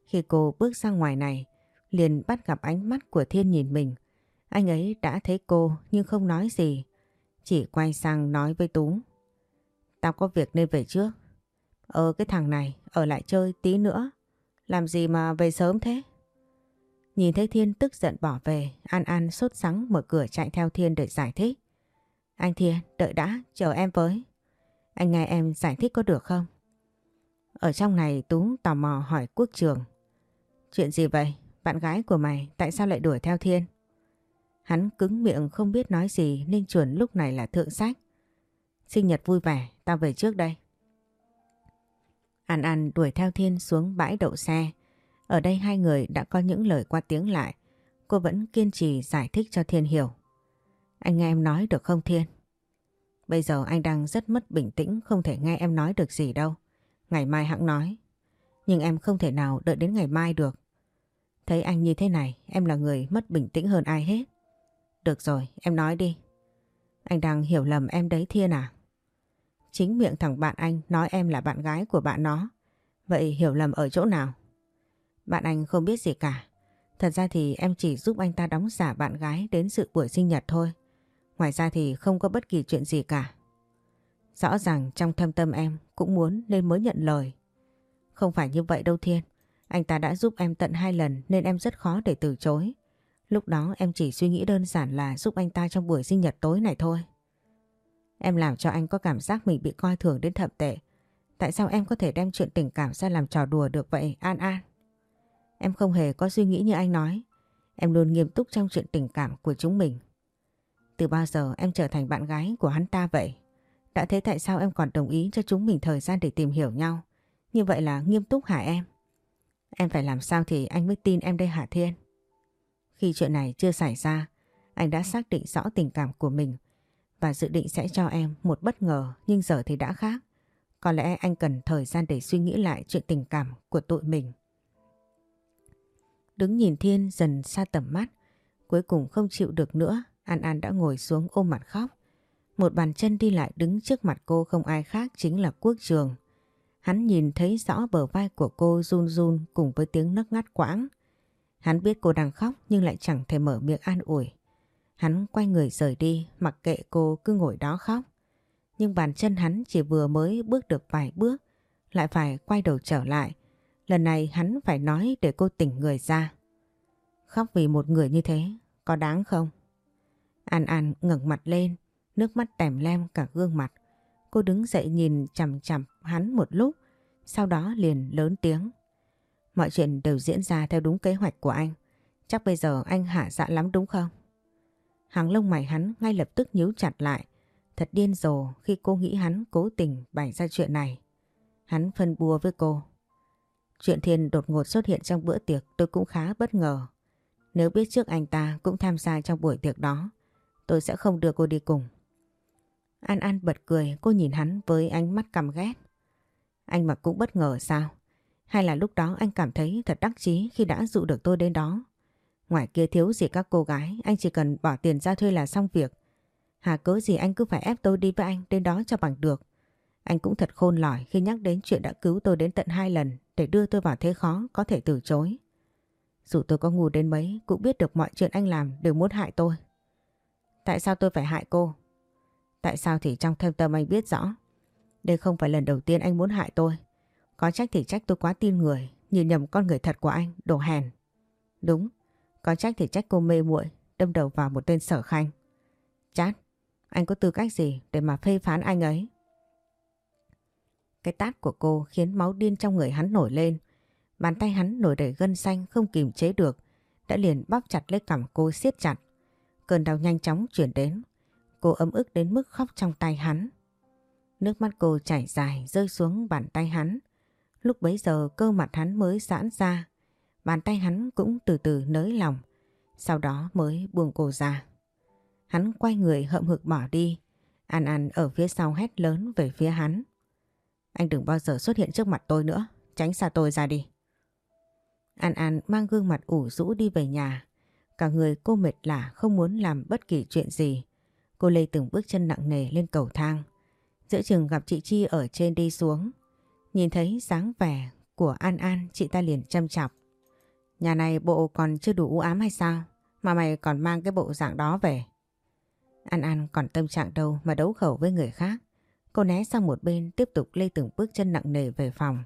Khi cô bước ra ngoài này, liền bắt gặp ánh mắt của Thiên nhìn mình. Anh ấy đã thấy cô nhưng không nói gì. Chỉ quay sang nói với Tú. Tao có việc nên về trước. Ờ cái thằng này ở lại chơi tí nữa. Làm gì mà về sớm thế? Nhìn thấy Thiên tức giận bỏ về, An An sốt sắng mở cửa chạy theo Thiên để giải thích. Anh Thiên, đợi đã, chờ em với. Anh nghe em giải thích có được không? Ở trong này Tú tò mò hỏi quốc trường. Chuyện gì vậy? Bạn gái của mày tại sao lại đuổi theo Thiên? Hắn cứng miệng không biết nói gì nên chuẩn lúc này là thượng sách. Sinh nhật vui vẻ, tao về trước đây. An An đuổi theo Thiên xuống bãi đậu xe. Ở đây hai người đã có những lời qua tiếng lại. Cô vẫn kiên trì giải thích cho Thiên hiểu. Anh nghe em nói được không, Thiên? Bây giờ anh đang rất mất bình tĩnh, không thể nghe em nói được gì đâu. Ngày mai hãng nói. Nhưng em không thể nào đợi đến ngày mai được. Thấy anh như thế này, em là người mất bình tĩnh hơn ai hết. Được rồi, em nói đi. Anh đang hiểu lầm em đấy, Thiên à? Chính miệng thằng bạn anh nói em là bạn gái của bạn nó. Vậy hiểu lầm ở chỗ nào? Bạn anh không biết gì cả. Thật ra thì em chỉ giúp anh ta đóng giả bạn gái đến sự buổi sinh nhật thôi. Ngoài ra thì không có bất kỳ chuyện gì cả. Rõ ràng trong thâm tâm em cũng muốn nên mới nhận lời. Không phải như vậy đâu Thiên. Anh ta đã giúp em tận hai lần nên em rất khó để từ chối. Lúc đó em chỉ suy nghĩ đơn giản là giúp anh ta trong buổi sinh nhật tối này thôi. Em làm cho anh có cảm giác mình bị coi thường đến thậm tệ. Tại sao em có thể đem chuyện tình cảm ra làm trò đùa được vậy, An An? Em không hề có suy nghĩ như anh nói. Em luôn nghiêm túc trong chuyện tình cảm của chúng mình. Từ bao giờ em trở thành bạn gái của hắn ta vậy? Đã thế tại sao em còn đồng ý cho chúng mình thời gian để tìm hiểu nhau? Như vậy là nghiêm túc hả em? Em phải làm sao thì anh mới tin em đây hả Thiên? Khi chuyện này chưa xảy ra, anh đã xác định rõ tình cảm của mình và dự định sẽ cho em một bất ngờ nhưng giờ thì đã khác. Có lẽ anh cần thời gian để suy nghĩ lại chuyện tình cảm của tụi mình. Đứng nhìn Thiên dần xa tầm mắt. Cuối cùng không chịu được nữa, An An đã ngồi xuống ôm mặt khóc. Một bàn chân đi lại đứng trước mặt cô không ai khác chính là Quốc Trường. Hắn nhìn thấy rõ bờ vai của cô run run cùng với tiếng nấc ngắt quãng. Hắn biết cô đang khóc nhưng lại chẳng thể mở miệng an ủi. Hắn quay người rời đi mặc kệ cô cứ ngồi đó khóc. Nhưng bàn chân hắn chỉ vừa mới bước được vài bước lại phải quay đầu trở lại. Lần này hắn phải nói để cô tỉnh người ra. Khóc vì một người như thế, có đáng không? An An ngẩng mặt lên, nước mắt tèm lem cả gương mặt. Cô đứng dậy nhìn chằm chằm hắn một lúc, sau đó liền lớn tiếng. Mọi chuyện đều diễn ra theo đúng kế hoạch của anh. Chắc bây giờ anh hạ dạ lắm đúng không? Hàng lông mày hắn ngay lập tức nhíu chặt lại. Thật điên rồ khi cô nghĩ hắn cố tình bày ra chuyện này. Hắn phân bua với cô. Chuyện Thiên đột ngột xuất hiện trong bữa tiệc tôi cũng khá bất ngờ. Nếu biết trước anh ta cũng tham gia trong buổi tiệc đó, tôi sẽ không đưa cô đi cùng. An An bật cười, cô nhìn hắn với ánh mắt căm ghét. Anh mà cũng bất ngờ sao? Hay là lúc đó anh cảm thấy thật đắc chí khi đã dụ được tôi đến đó? Ngoài kia thiếu gì các cô gái, anh chỉ cần bỏ tiền ra thuê là xong việc. Hà cớ gì anh cứ phải ép tôi đi với anh đến đó cho bằng được. Anh cũng thật khôn lỏi khi nhắc đến chuyện đã cứu tôi đến tận hai lần để đưa tôi vào thế khó có thể từ chối. Dù tôi có ngu đến mấy cũng biết được mọi chuyện anh làm đều muốn hại tôi. Tại sao tôi phải hại cô? Tại sao thì trong thâm tâm anh biết rõ. Đây không phải lần đầu tiên anh muốn hại tôi. Có trách thì trách tôi quá tin người, nhìn nhầm con người thật của anh, đồ hèn. Đúng, có trách thì trách cô mê muội đâm đầu vào một tên sở khanh. Chát, anh có tư cách gì để mà phê phán anh ấy? Cái tát của cô khiến máu điên trong người hắn nổi lên. Bàn tay hắn nổi đầy gân xanh không kìm chế được, đã liền bóp chặt lấy cằm cô siết chặt. Cơn đau nhanh chóng chuyển đến. Cô ấm ức đến mức khóc trong tay hắn. Nước mắt cô chảy dài rơi xuống bàn tay hắn. Lúc bấy giờ cơ mặt hắn mới giãn ra. Bàn tay hắn cũng từ từ nới lòng. Sau đó mới buông cô ra. Hắn quay người hậm hực bỏ đi. An An ở phía sau hét lớn về phía hắn. Anh đừng bao giờ xuất hiện trước mặt tôi nữa. Tránh xa tôi ra đi. An An mang gương mặt ủ rũ đi về nhà. Cả người cô mệt lả, không muốn làm bất kỳ chuyện gì. Cô lê từng bước chân nặng nề lên cầu thang. Giữa chừng gặp chị Chi ở trên đi xuống. Nhìn thấy dáng vẻ của An An, chị ta liền châm chọc. Nhà này bộ còn chưa đủ u ám hay sao? Mà mày còn mang cái bộ dạng đó về. An An còn tâm trạng đâu mà đấu khẩu với người khác. Cô né sang một bên tiếp tục lê từng bước chân nặng nề về phòng.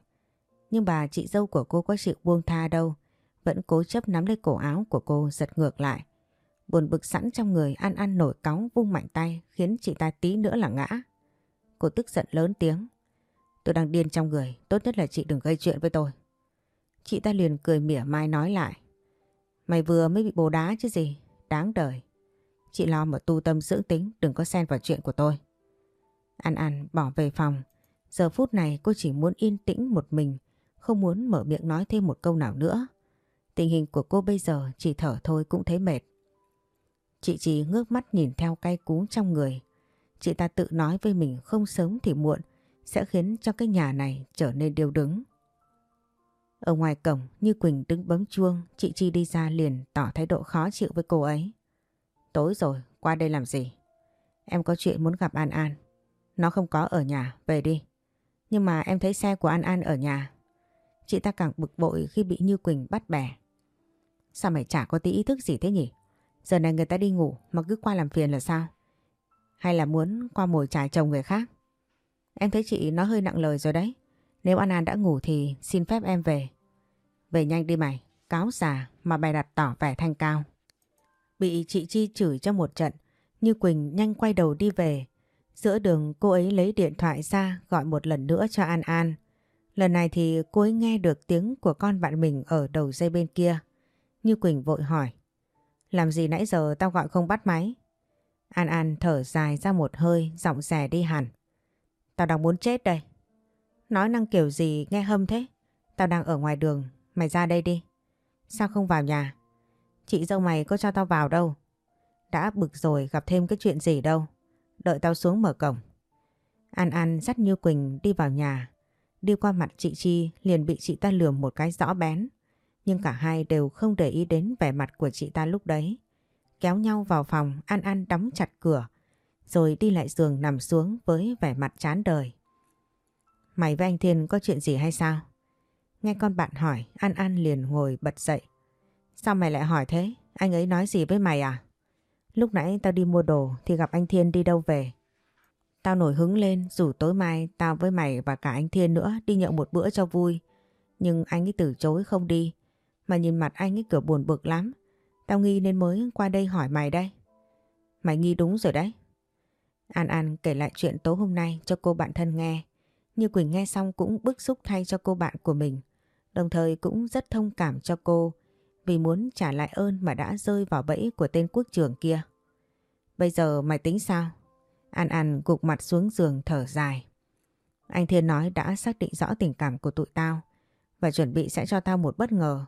Nhưng bà chị dâu của cô có chịu buông tha đâu. Vẫn cố chấp nắm lấy cổ áo của cô giật ngược lại. Buồn bực sẵn trong người An An nổi cáu vung mạnh tay khiến chị ta tí nữa là ngã. Cô tức giận lớn tiếng. Tôi đang điên trong người, tốt nhất là chị đừng gây chuyện với tôi. Chị ta liền cười mỉa mai nói lại. Mày vừa mới bị bồ đá chứ gì, đáng đời. Chị lo mà tu tâm dưỡng tính, đừng có xen vào chuyện của tôi. An An bỏ về phòng. Giờ phút này cô chỉ muốn yên tĩnh một mình, không muốn mở miệng nói thêm một câu nào nữa. Tình hình của cô bây giờ chỉ thở thôi cũng thấy mệt. Chị chỉ ngước mắt nhìn theo cay cú trong người. Chị ta tự nói với mình không sớm thì muộn sẽ khiến cho cái nhà này trở nên điêu đứng. Ở ngoài cổng như Quỳnh đứng bấm chuông, chị Chi đi ra liền tỏ thái độ khó chịu với cô ấy. Tối rồi, qua đây làm gì? Em có chuyện muốn gặp An An. Nó không có ở nhà, về đi. Nhưng mà em thấy xe của An An ở nhà. Chị ta càng bực bội khi bị Như Quỳnh bắt bẻ. Sao mày chả có tí ý thức gì thế nhỉ? Giờ này người ta đi ngủ mà cứ qua làm phiền là sao? Hay là muốn qua mồi trải chồng người khác? Em thấy chị nó hơi nặng lời rồi đấy. Nếu An An đã ngủ thì xin phép em về. Về nhanh đi mày, cáo già mà bày đặt tỏ vẻ thanh cao. Bị chị Chi chửi cho một trận, Như Quỳnh nhanh quay đầu đi về. Giữa đường cô ấy lấy điện thoại ra gọi một lần nữa cho An An. Lần này thì cô ấy nghe được tiếng của con bạn mình ở đầu dây bên kia. Như Quỳnh vội hỏi. Làm gì nãy giờ tao gọi không bắt máy? An An thở dài ra một hơi, giọng rè đi hẳn. Tao đang muốn chết đây. Nói năng kiểu gì nghe hâm thế? Tao đang ở ngoài đường, mày ra đây đi. Sao không vào nhà? Chị dâu mày có cho tao vào đâu. Đã bực rồi gặp thêm cái chuyện gì đâu. Đợi tao xuống mở cổng. An An dắt Như Quỳnh đi vào nhà. Đi qua mặt chị Chi liền bị chị ta lườm một cái rõ bén. Nhưng cả hai đều không để ý đến vẻ mặt của chị ta lúc đấy. Kéo nhau vào phòng, An An đóng chặt cửa, rồi đi lại giường nằm xuống với vẻ mặt chán đời. Mày với anh Thiên có chuyện gì hay sao? Nghe con bạn hỏi, An An liền ngồi bật dậy. Sao mày lại hỏi thế? Anh ấy nói gì với mày à? Lúc nãy tao đi mua đồ thì gặp anh Thiên đi đâu về. Tao nổi hứng lên, rủ tối mai tao với mày và cả anh Thiên nữa đi nhậu một bữa cho vui. Nhưng anh ấy từ chối không đi. Mà nhìn mặt anh ấy cửa buồn bực lắm. Tao nghi nên mới qua đây hỏi mày đây. Mày nghi đúng rồi đấy. An An kể lại chuyện tối hôm nay cho cô bạn thân nghe. Như Quỳnh nghe xong cũng bức xúc thay cho cô bạn của mình. Đồng thời cũng rất thông cảm cho cô vì muốn trả lại ơn mà đã rơi vào bẫy của tên quốc trưởng kia. Bây giờ mày tính sao? An An gục mặt xuống giường thở dài. Anh Thiên nói đã xác định rõ tình cảm của tụi tao và chuẩn bị sẽ cho tao một bất ngờ.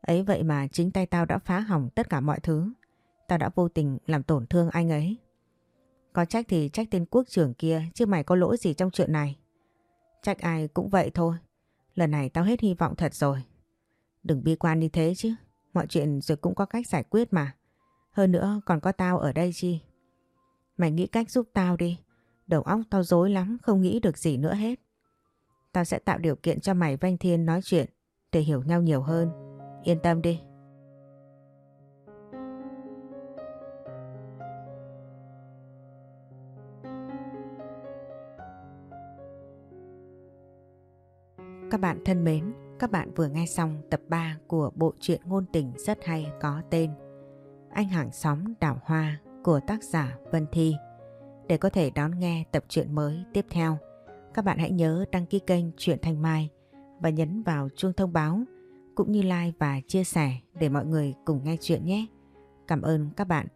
Ấy vậy mà chính tay tao đã phá hỏng tất cả mọi thứ. Tao đã vô tình làm tổn thương anh ấy. Có trách thì trách tên quốc trưởng kia, chứ mày có lỗi gì trong chuyện này. Trách ai cũng vậy thôi. Lần này tao hết hy vọng thật rồi. Đừng bi quan như thế chứ. Mọi chuyện rồi cũng có cách giải quyết mà. Hơn nữa còn có tao ở đây chi. Mày nghĩ cách giúp tao đi. Đầu óc tao dối lắm không nghĩ được gì nữa hết. Tao sẽ tạo điều kiện cho mày Vanh Thiên nói chuyện để hiểu nhau nhiều hơn. Yên tâm đi. Các bạn thân mến, các bạn vừa nghe xong tập 3 của bộ truyện ngôn tình rất hay có tên Anh hàng xóm đảo hoa của tác giả Vân Thi. Để có thể đón nghe tập truyện mới tiếp theo, các bạn hãy nhớ đăng ký kênh Truyện Thanh Mai và nhấn vào chuông thông báo cũng như like và chia sẻ để mọi người cùng nghe chuyện nhé. Cảm ơn các bạn.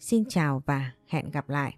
Xin chào và hẹn gặp lại.